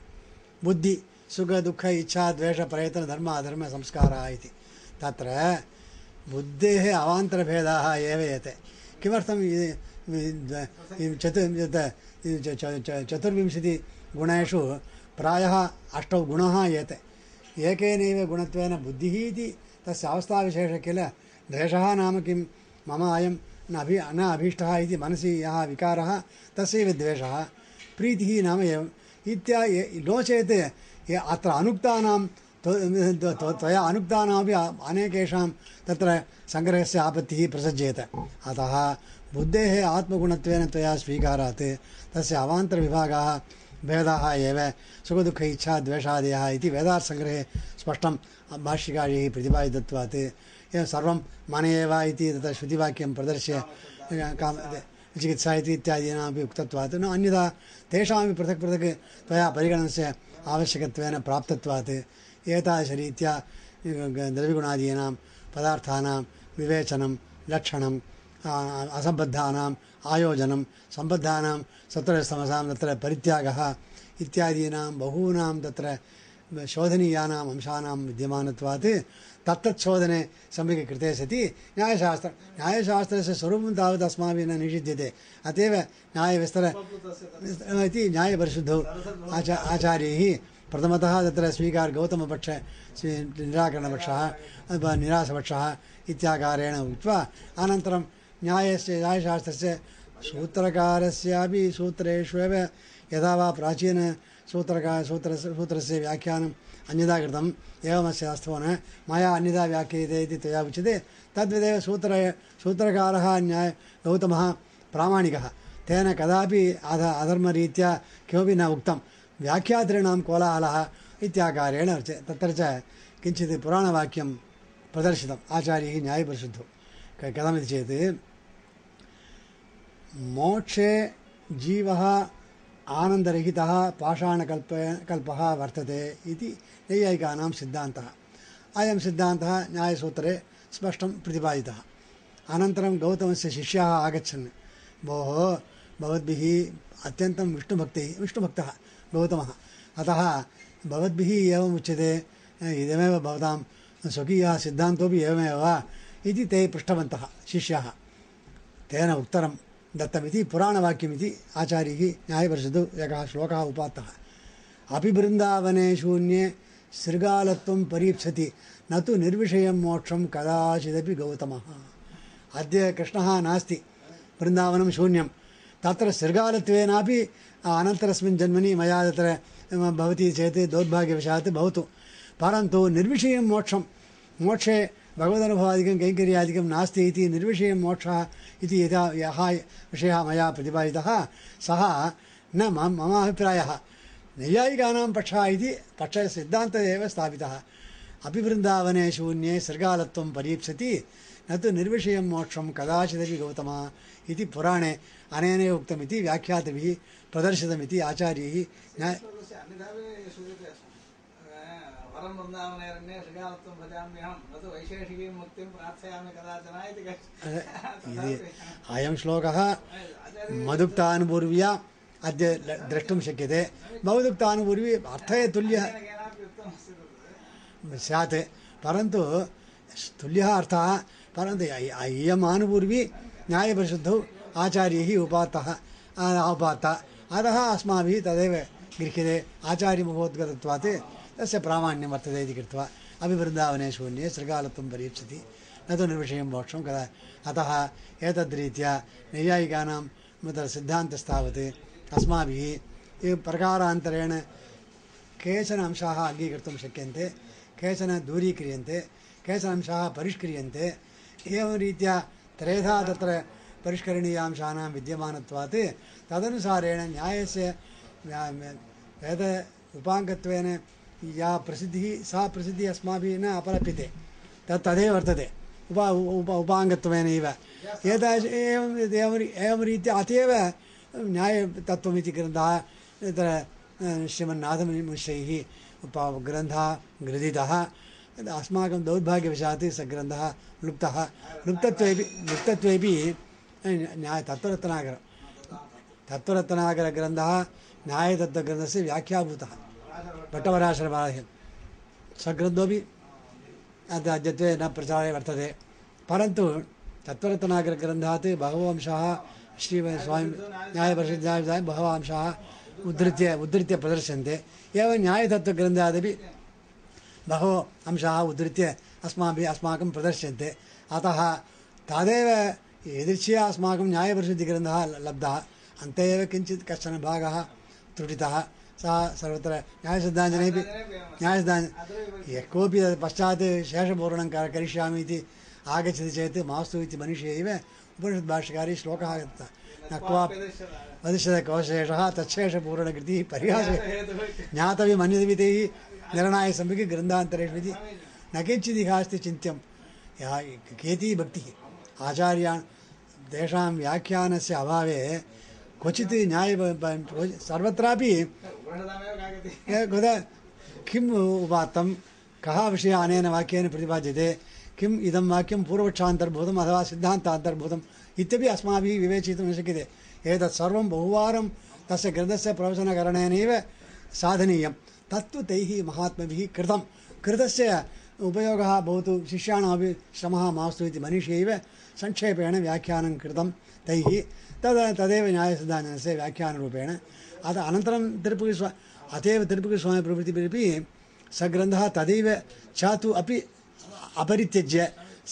बुद्धि, सुख, दुःख, इच्छा, द्वेष, प्रयत्न धर्म अधर्मसंस्काराः इति। तत्र बुद्धेः अवान्तरभेदाः एव एते। किमर्थं चतुर्विंशतिगुणेषु प्रायः अष्टौ गुणाः एते। एकेनैव गुणत्वेन बुद्धिः इति तस्य अवस्थाविशेषः किल द्वेषः नाम किं मम अयं न अभि न अभीष्टः इति मनसि यः विकारः तस्यैव द्वेषः। प्रीतिः नाम एवम्। इत्या नो चेत् अत्र अनुक्तानां त्व- त्व- त्वया अनुक्तानामपि अनेकेषां तत्र सङ्ग्रहस्य आपत्तिः प्रसज्येत। अतः बुद्धेः आत्मगुणत्वेन त्वया स्वीकारात्। तस्य अवान्तरविभागाः भेदाः एव। सुखदुःख, इच्छा, द्वेषादयः इति वेदार्थसङ्ग्रहे स्पष्टं भाष्यकार्यैः प्रतिपादितत्वात्। एवं सर्वं मन एव इति तत्र श्रुतिवाक्यं प्रदर्श्य, काम, चिकित्सा इति इत्यादीनामपि उक्तत्वात्। न, अन्यथा तेषामपि पृथक् पृथक् त्वया परिगणनस्य आवश्यकत्वेन प्राप्तत्वात्। एतादृशरीत्या द्रव्यगुणादीनां पदार्थानां विवेचनं, लक्षणं असम्बद्धानाम् आयोजनं सम्बद्धानां सत्रस्तमसां तत्र परित्यागः इत्यादीनां बहूनां तत्र शोधनीयानाम् अंशानां विद्यमानत्वात् तत्तत् शोधने सम्यक् कृते सति। न्यायशास्त्रं न्यायशास्त्रस्य स्वरूपं तावत् अस्माभिः न निषिध्यते। अत एव न्यायविस्तर स्वप्लुतस्य इति न्यायपरिशुद्धौ आचा आचार्यैः प्रथमतः तत्र स्वीकार गौतमपक्ष स्वी- निराकरणपक्षः, अथवा निरासपक्षः इत्याकारेण उक्त्वा अनन्तरं न्यायस्य न्यायशास्त्रस्य सूत्रकारस्यापि सूत्रेषु एव यथा वा प्राचीन सूत्रका सूत्रस्य व्याख्यानम् अन्यथा कृतम् एवमस्य अस्तु न मया अन्यथा व्याख्यते इति त्वया उच्यते। तद्वदेव सूत्र सूत्रकारः न्याय गौतमः प्रामाणिकः। तेन कदापि अध अधर्मरीत्या किमपि न उक्तं व्याख्यातॄणां कोलाहलः इत्याकारेण तत्र च किञ्चित् पुराणवाक्यं प्रदर्शितम्। आचार्यैः कथमिति चेत्, मोक्षे जीवः आनन्दरहितः, पाषाणकल्प, कल्पः वर्तते इति नैयायिकानां सिद्धान्तः। अयं सिद्धान्तः न्यायसूत्रे स्पष्टं प्रतिपादितः। अनन्तरं गौतमस्य शिष्याः आगच्छन्। भोः, भवद्भिः अत्यन्तं विष्णुभक्तिः, विष्णुभक्तः गौतमः। अतः भवद्भिः एवम् उच्यते इदमेव भवतां स्वकीयः एवमेव इति ते पृष्टवन्तः शिष्याः। तेन उत्तरं दत्तमिति पुराणवाक्यमिति आचार्यैः न्यायपरिषदौ एकः श्लोकः उपात्तः। अपि बृन्दावने शून्ये शृगालत्वं परीप्सति न तु निर्विषयं मोक्षं कदाचिदपि गौतमः। अद्य कृष्णः नास्ति, बृन्दावनं शून्यं तत्र शृगालत्वेनापि अनन्तरस्मिन् जन्मनि मया तत्र भवति चेत् दौर्भाग्यवशात् भवतु। परन्तु निर्विषयं मोक्षं, मोक्षे भगवदनुभवादिकं कैङ्कर्यादिकं नास्ति इति निर्विषयं मोक्षः इति यथा यः विषयः मया प्रतिपादितः, सः न मम मम अभिप्रायः। नैयायिकानां पक्षः इति पक्षसिद्धान्तः एव स्थापितः। अपि वृन्दावने शून्ये सृगालत्वं परीप्सति न तु निर्विषयं मोक्षं कदाचिदपि गौतम इति पुराणे अनेनैव उक्तमिति व्याख्यातभिः प्रदर्शितमिति आचार्यैः वरं वृन्दावनेरण्ये श्रीकालत्वं भजाम्यहं। न तु वैशेषिकीं मुक्तिं प्रार्थयामि कदाचन इति अयं श्लोकः। मदुक्तानुपूर्व्या अद्य द्रष्टुं शक्यते। मौदुक्तानुपूर्वी अर्थः तुल्यः स्यात्। परन्तु तुल्यः अर्थः परन्तु इयम् आनुपूर्वी न्यायपरिशुद्धौ आचार्यैः उपात्तः उपात्ता। अतः अस्माभिः तदेव गृह्यते। आचार्यमुपोद्गतत्वात् तस्य प्रामाण्यं वर्तते इति कृत्वा अभिवृन्दावने शून्ये शृगालत्वं परीक्षति। न तु निर्विषयं मोक्षं कदा। अतः एतद्रीत्या नैयायिकानां तत्र सिद्धान्तस्तावत् अस्माभिः प्रकारान्तरेण केचन अंशाः अङ्गीकर्तुं शक्यन्ते, केचन दूरीक्रियन्ते, केचन अंशाः परिष्क्रियन्ते। एवं रीत्या त्रेधा तत्र परिष्करणीयांशानां विद्यमानत्वात्। तदनुसारेण न्यायस्य वेद उपाङ्गत्वेन या प्रसिद्धिः, सा प्रसिद्धिः अस्माभिः न अपलप्यते। तत् तदेव वर्तते। उप उप उपाङ्गत्वेनैव एतादृश एवम् एवं एवं रीत्या अत एव न्यायतत्त्वमिति ग्रन्थः, तत्र श्रीमन्नाथमिश्रैः उप, ग्रन्थः गृहीतः। अस्माकं दौर्भाग्यवशात् स ग्रन्थः लुप्तः। लुप्तत्वेपि लुप्तत्वेपि न्याय तत्त्वरत्नाकरं तत्त्वरत्नाकरग्रन्थः न्यायतत्त्वग्रन्थस्य व्याख्याभूतः। भट्टवराशरवाह्यं सग्रन्थोपि अद्य अद्यत्वे न प्रचारे वर्तते परन्तु तत्त्वरत्नाकरग्रन्थात् बहवो अंशाः श्रीस्वामि न्यायपरिषद् बहवः अंशाः उद्धृत्य उद्धृत्य प्रदर्श्यन्ते एवं न्यायतत्त्वग्रन्थादपि बहवो अंशाः उद्धृत्य अस्माभिः अस्माकं प्रदर्श्यन्ते अतः तदेव यदृच्छया अस्माकं न्यायपरिशुद्धिग्रन्थः ल- लब्धः अन्ते एव किञ्चित् कश्चन भागः त्रुटितः सः सर्वत्र न्यायसिद्धान्तनेपि न्यायसिद्धान्त यः कोऽपि पश्चात् शेषपूरणं कर करिष्यामि इति आगच्छति चेत् मास्तु इति मनुष्य एव उपनिषद्भाष्यकारी श्लोकः दत्तः न क्वा वदिष्यते कौशेषः तच्छेषपूरणकृतिः परिहासः ज्ञातव्यमन्यदवितैः निर्णायसम्यक् ग्रन्थान्तरेषु इति न किञ्चिदिह अस्ति चिन्त्यं या केती भक्तिः आचार्यान् तेषां व्याख्यानस्य अभावे क्वचित् न्याय सर्वत्रापि किम् उपात्तं? कः विषयः अनेन वाक्येन प्रतिपाद्यते? किम् इदं वाक्यं पूर्वपक्षान्तर्भूतम् अथवा सिद्धान्तान्तर्भूतम् इत्यपि अस्माभिः विवेचयितुं न शक्यते। एतत् सर्वं बहुवारं तस्य ग्रन्थस्य प्रवचनकरणेनैव साधनीयं तत्तु तैः महात्मभिः कृतं कृतस्य उपयोगः भवतु शिष्याणामपि श्रमः मास्तु इति मनीषैव संक्षेपेण व्याख्यानं कृतं तैः। तद् तदेव न्यायसिद्धान्तस्य व्याख्यानरूपेण अतः अनन्तरं तिरुपतिस्वा अत एव तिरुपतिस्वामिप्रभृतिभिरपि स ग्रन्थः तदैव चातु अपि अपरित्यज्य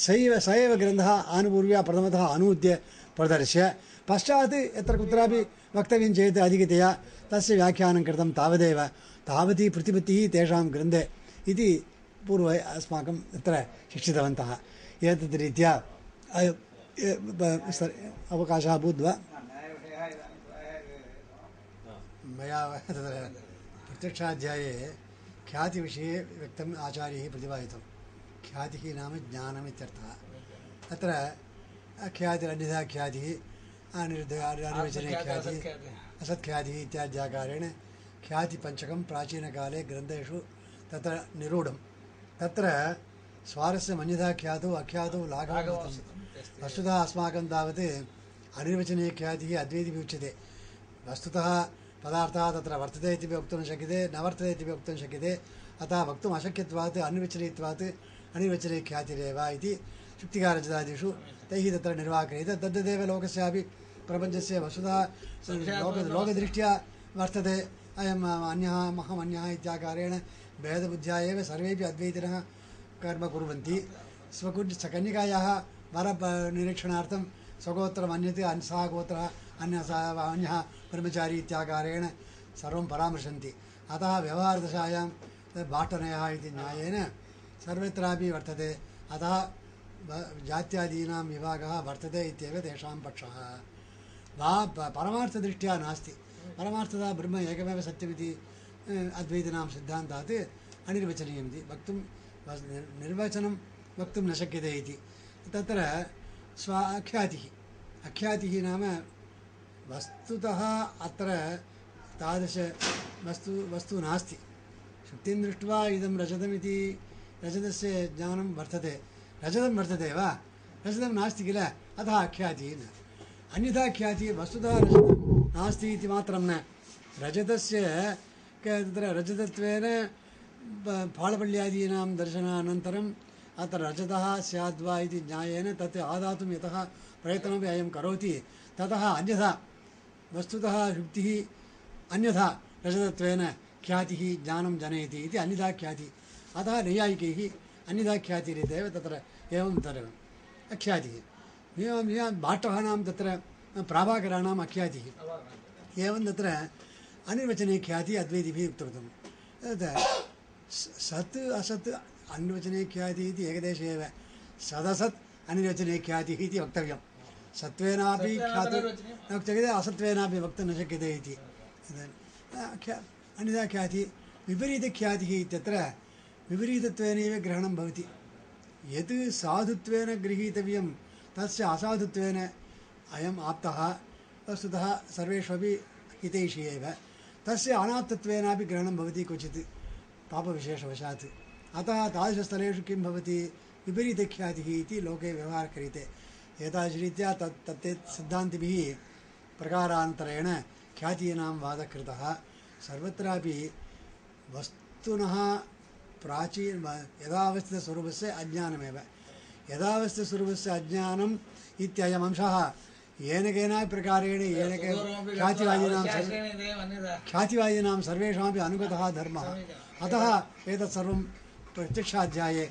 सैव स एव ग्रन्थः आनुपूर्व्या प्रथमतः अनूद्य प्रदर्श्य। पश्चात् यत्र कुत्रापि वक्तव्यं चेत् अधिकतया तस्य व्याख्यानं कृतं तावदेव। तावती प्रतिपत्तिः तेषां ग्रन्थे इति पूर्वे अस्माकं तत्र शिक्षितवन्तः। एतद् रीत्या अय- ए- ब- स- अवकाशः भूत्वा मया तत्र प्रत्यक्षाध्याये ख्यातिविषये व्यक्तम् आचार्यैः प्रतिपादितं ख्यातिः नाम ज्ञानम् इत्यर्थः। अत्र ख्यातिरन्यथा ख्यातिः अनिरुद्ध अनिर्वचने ख्यातिः, असत्ख्यातिः इत्याद्याकारेण ख्यातिपञ्चकं प्राचीनकाले ग्रन्थेषु तत्र निरूढं तत्र स्वारस्यमन्यथा ख्यातौ, अख्यातौ, लाघवं वस्तुतः अस्माकं तावत् अनिर्वचने ख्यातिः अद्वैतिभिः उच्यते वस्तुतः पदार्थः तत्र वर्तते इति वक्तुं न शक्यते न वर्तते इति वक्तुं शक्यते अतः वक्तुम् अशक्यत्वात् अन्विचनीत्वात् अनिर्वचने ख्यातिरेव इति शुक्तिकारचितादिषु तैः तत्र निर्वाक्रियते तद्वदेव लोकस्यापि प्रपञ्चस्य वस्तुतः लोक लोकदृष्ट्या वर्तते। अयम् अन्यः महमन्यः इत्याकारेण भेदबुद्ध्या एव सर्वेपि अद्वैतिनः कर्म कुर्वन्ति। स्वकुट वर निरीक्षणार्थं स्वगोत्रम् अन्यत् अन् सः गोत्रः अन्यः अन्यः ब्रह्मचारी इत्याकारेण सर्वं परामर्शन्ति। अतः व्यवहारदशायां तद् भाट्टनयः इति न्यायेन सर्वत्रापि वर्तते। अतः जात्यादीनां विभागः वर्तते इत्येव तेषां पक्षः। वा परमार्थदृष्ट्या नास्ति। परमार्थतः ब्रह्म एकमेव सत्यमिति अद्वैतीनां सिद्धान्तात् अनिर्वचनीयमिति। वक्तुं निर्वचनं वक्तुं न शक्यते इति। तत्र स्व अख्यातिः अख्यातिः नाम वस्तुतः अत्र तादृश वस्तु वस्तु नास्ति। शुक्तिं दृष्ट्वा इदं रजतमिति, रजतस्य ज्ञानं वर्तते। रजतं वर्तते वा? रजतं नास्ति किल? अतः अख्यातिः न। अन्यथा ख्यातिः वस्तुतः रजतं नास्ति इति मात्रं न। रजतस्य क- तत्र रजतत्वेन ब- फाळपल्यादीनां दर्शनानन्तरम् अत्र रजतः स्याद्वा इति न्यायेन तत् आदातुं यतः प्रयत्नमपि अयं करोति। ततः अन्यथा वस्तुतः युक्तिः, अन्यथा रजतत्वेन ख्यातिः ज्ञानं जनयति इति अन्यथा ख्यातिः। अतः नैयायिकैः अन्यथा ख्यातिरीत्येव तत्र एवं तत्र अख्यातिः। एवं भाट्टहानां तत्र प्राभाकराणाम् अख्यातिः। एवं तत्र अनिर्वचने ख्यातिः अद्वैतिभिः उक्तवतं तत् सत्, असत् अन्वचने ख्यातिः इति एकदेशे एव सदसत् अन्यवचने ख्यातिः इति वक्तव्यं सत्त्वेनापि ख्यातुं न शक्यते असत्त्वेनापि वक्तुं न शक्यते इति। अन्यथा ख्याति विपरीतख्यातिः इत्यत्र विपरीतत्वेनैव ग्रहणं भवति। यत् साधुत्वेन गृहीतव्यं तस्य असाधुत्वेन अयम् आप्तः। वस्तुतः सर्वेष्वपि हितैषी एव। तस्य अनाप्तत्वेनापि ग्रहणं भवति क्वचित्। पापविशेषवशात्। अतः तादृशस्थलेषु किं भवति? विपरीतख्यातिः इति लोके व्यवहारः क्रियते। एतादृशरीत्या तत् तत् सिद्धान्तिभिः प्रकारान्तरेण ख्यातीनां वादः कृतः सर्वत्रापि वस्तुनः प्राचीन यदावस्थितस्वरूपस्य अज्ञानमेव। यदावस्थितस्वरूपस्य अज्ञानम् इत्ययम् अंशः येन केनापि प्रकारेण येन ख्यातिवादिनां ख्यातिवादिनां सर्वेषामपि अनुगतः धर्मः। अतः एतत् सर्वं प्रत्यक्षाध्याये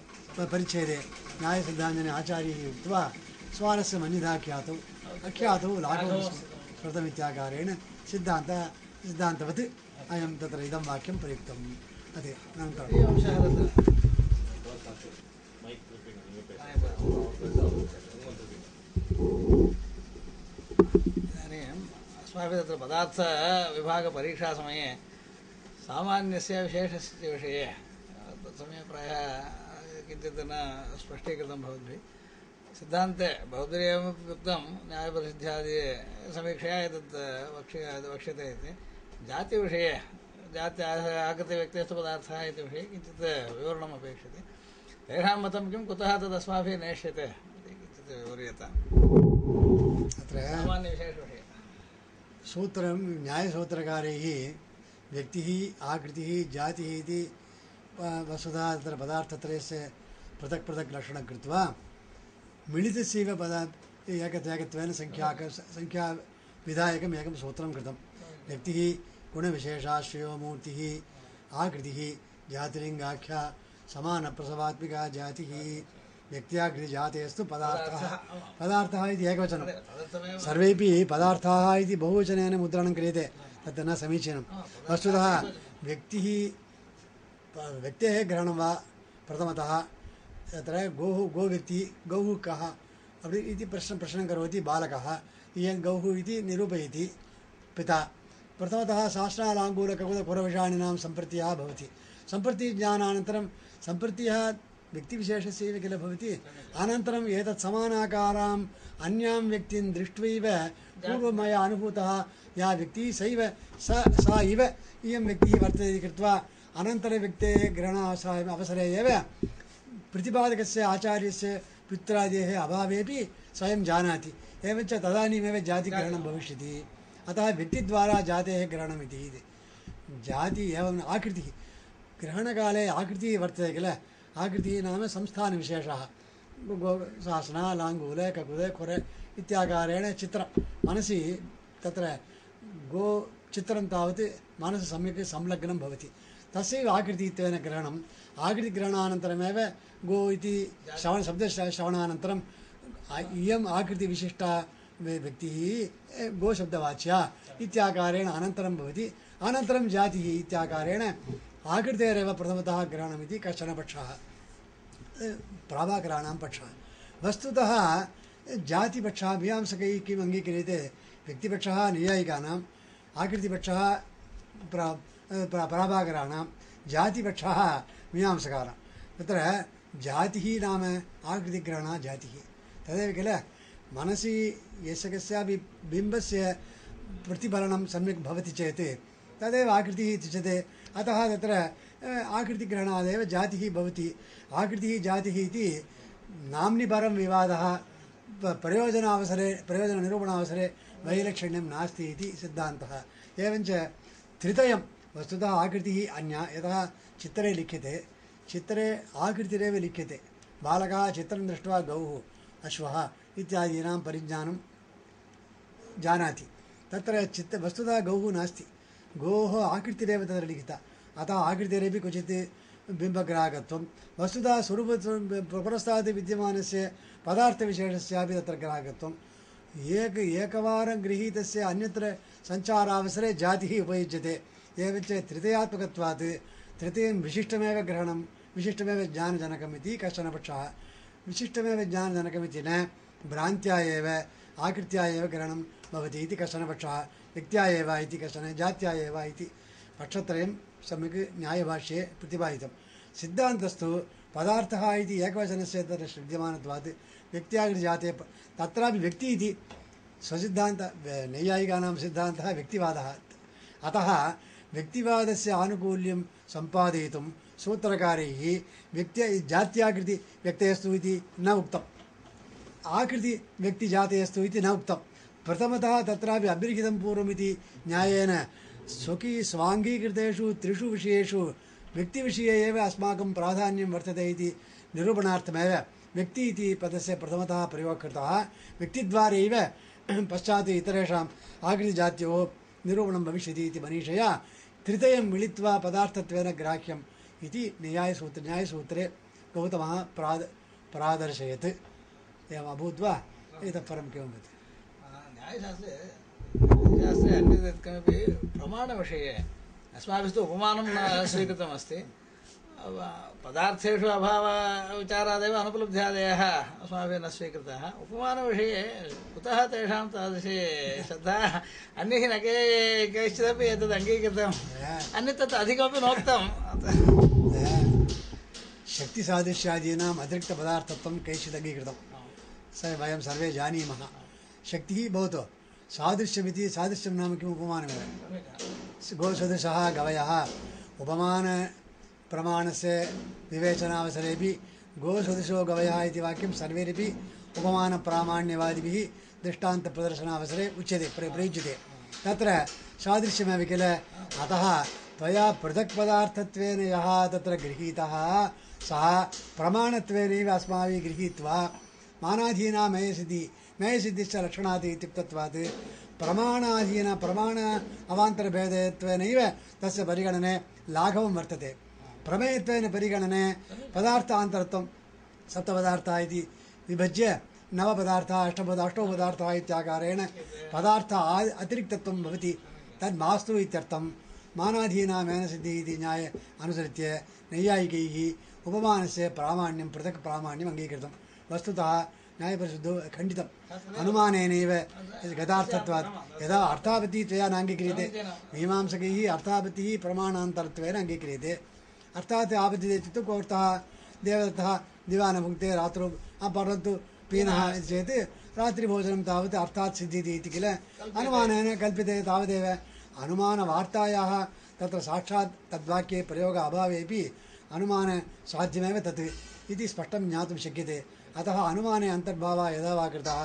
परिच्छेदे न्यायसिद्धाञ्जने आचार्यैः उक्त्वा स्वारस्यमन्यथा ख्यातौ अख्यातौ लाघवं स्मृतमित्याकारेण सिद्धान्त सिद्धान्तवत् अयं तत्र इदं वाक्यं प्रयुक्तम् अति अनन्तरं इदानीम् अस्माभिः तत्र पदार्थविभागपरीक्षासमये सामान्यस्य विशेषस्य विषये तत्समये प्रायः किञ्चित् न स्पष्टीकृतं भवद्भिः सिद्धान्ते भवद्भिरेवमपि उक्तं न्यायप्रसिद्ध्यादि समीक्षया एतत् वक्ष्य वक्ष्यते इति जातिविषये जात्या आकृतिव्यक्तिस्तु पदार्थः इति विषये किञ्चित् विवरणम् अपेक्षते तेषां मतं किं कुतः तदस्माभिः नेष्यते इति किञ्चित् विवर्यताम् अत्र सामान्यविशेषविषये सूत्रं न्यायसूत्रकारैः व्यक्तिः आकृतिः जातिः इति व- वस्तुतः तत्र पदार्थत्रयस्य पृथक् पृथक् लक्षणं कृत्वा मिलितस्यैव पदा एकत् एकत्वेन सङ्ख्याक सङ्ख्याविधायकम् एकं सूत्रं कृतं। व्यक्तिः गुणविशेषाश्रयो मूर्तिः, आकृतिः, जातिलिङ्गाख्या, समानप्रसवात्मिका, जातिः व्यक्त्याकृतिजातेस्तु पदार्थः। पदार्थः इति एकवचनं। सर्वेपि पदार्थाः इति बहुवचनेन मुद्रणं क्रियते तत् न समीचीनं। वस्तुतः व्यक्तिः व्यक्तेः ग्रहणं वा प्रथमतः तत्र गोः गोव्यक्तिः गौः कः अपि इति प्रश्नं प्रश्नं करोति बालकः। इयं गौः इति निरूपयति पिता। प्रथमतः शास्त्रालाङ्गूलककुलपुरविषाणिनां सम्प्रत्ययः भवति। सम्प्रतिज्ञानानन्तरं सम्प्रत्ययः व्यक्तिविशेषस्य एव किल भवति? अनन्तरम् एतत् समानाकाराम् अन्यां व्यक्तिं दृष्ट्वैव पूर्वं मया अनुभूतः या व्यक्तिः सैव स, सा इव इयं व्यक्तिः वर्तते इति कृत्वा अनन्तरव्यक्तेः ग्रहणावसरे अवसरे एव प्रतिपादकस्य आचार्यस्य पुत्रादेः अभावेपि स्वयं जानाति। एवञ्च तदानीमेव जातिग्रहणं भविष्यति। अतः व्यक्तिद्वारा जातेः ग्रहणमिति इति। जाति एवम् आकृतिः। ग्रहणकाले आकृतिः वर्तते किल? आकृतिः नाम संस्थानविशेषः। शासना लाङ्गूल ककुल खुर इत्याकारेण चित्रं। मनसि तत्र गो चित्रं तावत् मनसि सम्यक् संलग्नं भवति। तस्यैव आकृतित्वेन ग्रहणम्। आकृतिग्रहणानन्तरमेव गो इति श्रवण शब्दश्रवणानन्तरम् इयम् आकृतिविशिष्टा व्य- व्यक्तिः गोशब्दवाच्या इत्याकारेण अनन्तरं भवति। अनन्तरं जातिः इत्याकारेण आकृतेरेव प्रथमतः ग्रहणमिति कश्चन पक्षः प्राभाकराणां पक्षः। वस्तुतः जातिपक्षः मीमांसकैः किम् अङ्गीक्रियते? व्यक्तिपक्षः, नैयायिकानाम्। आकृतिपक्षः प्राभाकराणां जातिपक्षः मीमांसकानां तत्र जातिः नाम आकृतिग्रहणः जातिः। तदेव किल? मनसि यस्य कस्यापि बिम्बस्य प्रतिफलनं सम्यक् भवति चेत् तदेव आकृतिः इत्युच्यते। अतः तत्र आकृतिग्रहणादेव जातिः भवति। आकृतिः जातिः इति नाम्नि परं विवादः प्रयोजनावसरे, प्रयोजननिरूपणावसरे वैलक्षण्यं नास्ति इति सिद्धान्तः। एवञ्च त्रितयं वस्तुतः आकृतिः अन्या यतः चित्रे लिख्यते चित्रे आकृतिरेव लिख्यते बालकः चित्रं दृष्ट्वा गौः अश्वः इत्यादीनां परिज्ञानं जानाति तत्र चित्त वस्तुतः गौः नास्ति गोः आकृतिरेव तत्र लिखिता अतः आकृतिरेपि क्वचित् बिम्बग्राहकत्वं वस्तुतः स्वरूप पुरस्तात् विद्यमानस्य पदार्थविशेषस्यापि तत्र ग्राहकत्वम् एक एकवारं गृहीतस्य अन्यत्र सञ्चारावसरे जातिः उपयुज्यते एवञ्च तृतीयात्मकत्वात् तृतीयं विशिष्टमेव ग्रहणं, विशिष्टमेव ज्ञानजनकमिति कश्चन पक्षः। विशिष्टमेव ज्ञानजनकमिति न, भ्रान्त्या एव, आकृत्या एव ग्रहणं भवति इति कश्चन पक्षः। व्यक्त्या एव इति कश्चन, जात्या एव इति। पक्षत्रयं सम्यक् न्यायभाष्ये प्रतिपादितं। सिद्धान्तस्तु पदार्थः इति व्यक्ति इति स्वसिद्धान्त नैयायिकानां सिद्धान्तः, व्यक्तिवादः। अतः व्यक्तिवादस्य आनुकूल्यं सम्पादयितुं सूत्रकारैः व्यक्त्या जात्याकृति व्यक्तयस्तु इति न आकृति व्यक्तिजातयस्तु इति न उक्तं प्रथमतः तत्रापि अभिलिखितं पूर्वमिति न्यायेन स्वकी त्रिषु विषयेषु व्यक्तिविषये एव अस्माकं प्राधान्यं वर्तते इति निरूपणार्थमेव व्यक्ति इति पदस्य प्रथमतः प्रयोगः कृतः व्यक्तिद्वारैव पश्चात् इतरेषाम् आकृतिजात्योः निरूपणं भविष्यति इति मनीषया त्रितयं मिलित्वा पदार्थत्वेन ग्राह्यम् इति न्यायसूत्रे न्यायसूत्रे गौतमः प्राद प्रादर्शयत् एवम् अभूत्वा इतः परं किं वदति न्यायशास्त्रे न्यायशास्त्रे अन्यत् यत्किमपि प्रमाणविषये अस्माभिस्तु उपमानं न स्वीकृतमस्ति पदार्थेषु अभावविचारादेव अनुपलब्ध्यादयः अस्माभिः न स्वीकृताः। उपमानविषये कुतः तेषां तादृशी श्रद्धा? अन्यैः न के कैश्चिदपि एतद् अङ्गीकृतम् अन्यत् तत् अधिकमपि शक्तिसादृश्यादीनाम् अतिरिक्तपदार्थत्वं कैश्चित् अङ्गीकृतं। स वयं सर्वे जानीमः। शक्तिः भवतु। सादृश्यमिति सादृश्यं नाम किम् उपमानमेव? गोसदृशः गवयः उपमानप्रमाणस्य विवेचनावसरेपि गोसदृशो गवयः इति वाक्यं सर्वैरपि उपमानप्रामाण्यवादिभिः दृष्टान्तप्रदर्शनावसरे उच्यते, प्र प्रयुज्यते। तत्र सादृश्यमेव किल? अतः त्वया पृथक् पदार्थत्वेन यः तत्र गृहीतः, सः प्रमाणत्वेनैव अस्माभिः गृहीत्वा मानाधीना मयसिद्धि, मयसिद्धिश्च लक्षणात् इत्युक्तत्वात् प्रमाणाधीन, प्रमाण अवान्तरभेदत्वेनैव तस्य परिगणने लाघवं वर्तते। प्रमेयत्वेन परिगणने पदार्थान्तरत्वं सप्तपदार्थः इति विभज्य नवपदार्थः अष्टपद अष्टौ पदार्थः इत्याकारेण पदार्थ अतिरिक्तत्वं भवति तद् मास्तु इत्यर्थं मानाधीना मेनसिद्धिः इति न्याय अनुसृत्य नैयायिकैः उपमानस्य प्रामाण्यं पृथक् प्रामाण्यम् अङ्गीकृतं वस्तुतः न्यायपरिशुद्धौ खण्डितम् अनुमानेनैव गतार्थत्वात् यदा अर्थापत्तिः त्वया नाङ्गीक्रियते मीमांसकैः अर्थापत्तिः प्रमाणान्तरत्वेन अङ्गीक्रियते अर्थात् इत्युक्ते कोऽर्थः देवदत्तः दिवा न भुङ्क्ते रात्रौ परन्तु पीनः इति चेत्। रात्रिभोजनं तावत् अर्थात् सिद्ध्यति इति किल। अनुमानेन कल्प्यते तावदेव। अनुमानवार्तायाः तत्र साक्षात् तद्वाक्ये प्रयोग अभावेपि अनुमानसाध्यमेव तत् इति स्पष्टं ज्ञातुं शक्यते। अतः अनुमाने अन्तर्भावः यदा वा कृतः।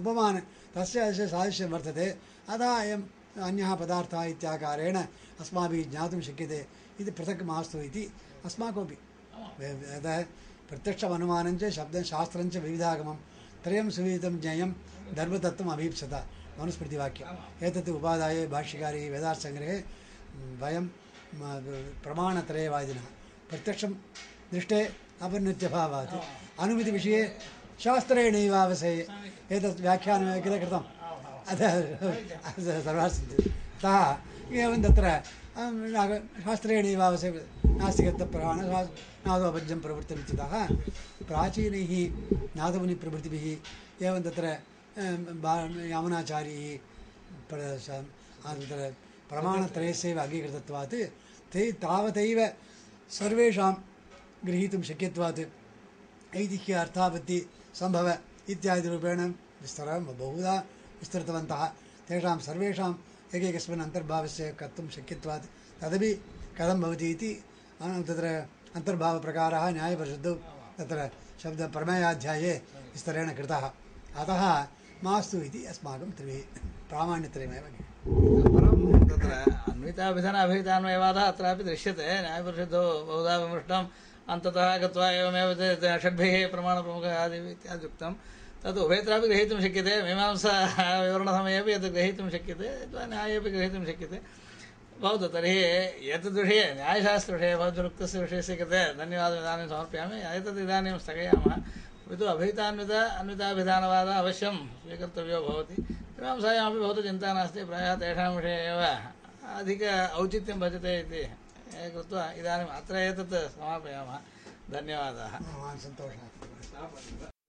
उपमान तस्य सादृश्यं वर्तते। अतः अयम् अन्यः पदार्थः इत्याकारेण अस्माभिः ज्ञातुं शक्यते। इति पृथक् मास्तु इति अस्माकमपि। यतः प्रत्यक्षम् अनुमानं च शब्दं, शास्त्रं च विविधागमं, त्रयं सुविदितं ज्ञेयं धर्मतत्त्वम् अभीप्सत मनुस्मृतिवाक्यम्। एतत् उपादाय भाष्यकारे वेदार्थसङ्ग्रहे वयं प्रमाणत्रयवादिनः। प्रत्यक्षं दृष्टे अपरिणत्यभावात्। अनुमतिविषये शास्त्रेणैव आवश्ये एतत् व्याख्यानमेव किल कृतम्? अतः सर्वाः अतः एवं तत्र शास्त्रेणैव आवश्ये नास्तिकत्वप्रमाण नादोपज्यं प्रवृत्तम् इत्यतः प्राचीनैः नादमुनिप्रभृतिभिः एवं तत्र अं, बा- यामुनाचार्यैः प्र- स- आ, तत्र प्रमाणत्रयस्यैव अङ्गीकृतत्वात्। ते तावतैव सर्वेषां गृहीतुं शक्यत्वात्। ऐतिह्य अर्थापत्ति सम्भव इत्यादिरूपेण विस्तरं बहुधा विस्तृतवन्तः। तेषां सर्वेषाम् एकैकस्मिन् अन्तर्भावस्य कर्तुं शक्यत्वात्। तदपि कथं भवति इति तत्र अन्तर्भावप्रकारः न्यायपरिशुद्धौ तत्र शब्दप्रमेयाध्याये विस्तरेण कृतः। अतः मास्तु इति अस्माकं त्रिभिः, प्रामाण्यत्रयमेव परं तत्र अन्विताभिधान अभिधानमेवादः अत्रापि दृश्यते। न्यायपरिषदो बहुधा विमृष्टम्। अन्ततः गत्वा एवमेव षड्भिः प्रमाणप्रमुख आदिभिः इत्यादुक्तं तत् उभयत्रापि ग्रहीतुं शक्यते, मीमांसा विवरणसमये यत् ग्रहीतुं शक्यते, अथवा न्याये अपि ग्रहीतुं शक्यते। भवतु, तर्हि एतद्विषये न्यायशास्त्रविषये भवद्युक्तस्य विषयस्य कृते धन्यवादम् इदानीं समर्पयामि। एतद् इदानीं स्थगयामः। अपि तु अभिहितान्वित, अन्विताभिधानवादः अवश्यं स्वीकर्तव्यो भवति। मीमांसायामपि बहु चिन्ता नास्ति, प्रायः तेषां विषये एव अधिक औचित्यं भजते इति कृत्वा इदानीम् अत्र एतत् समापयामः धन्यवादाः। सन्तोषः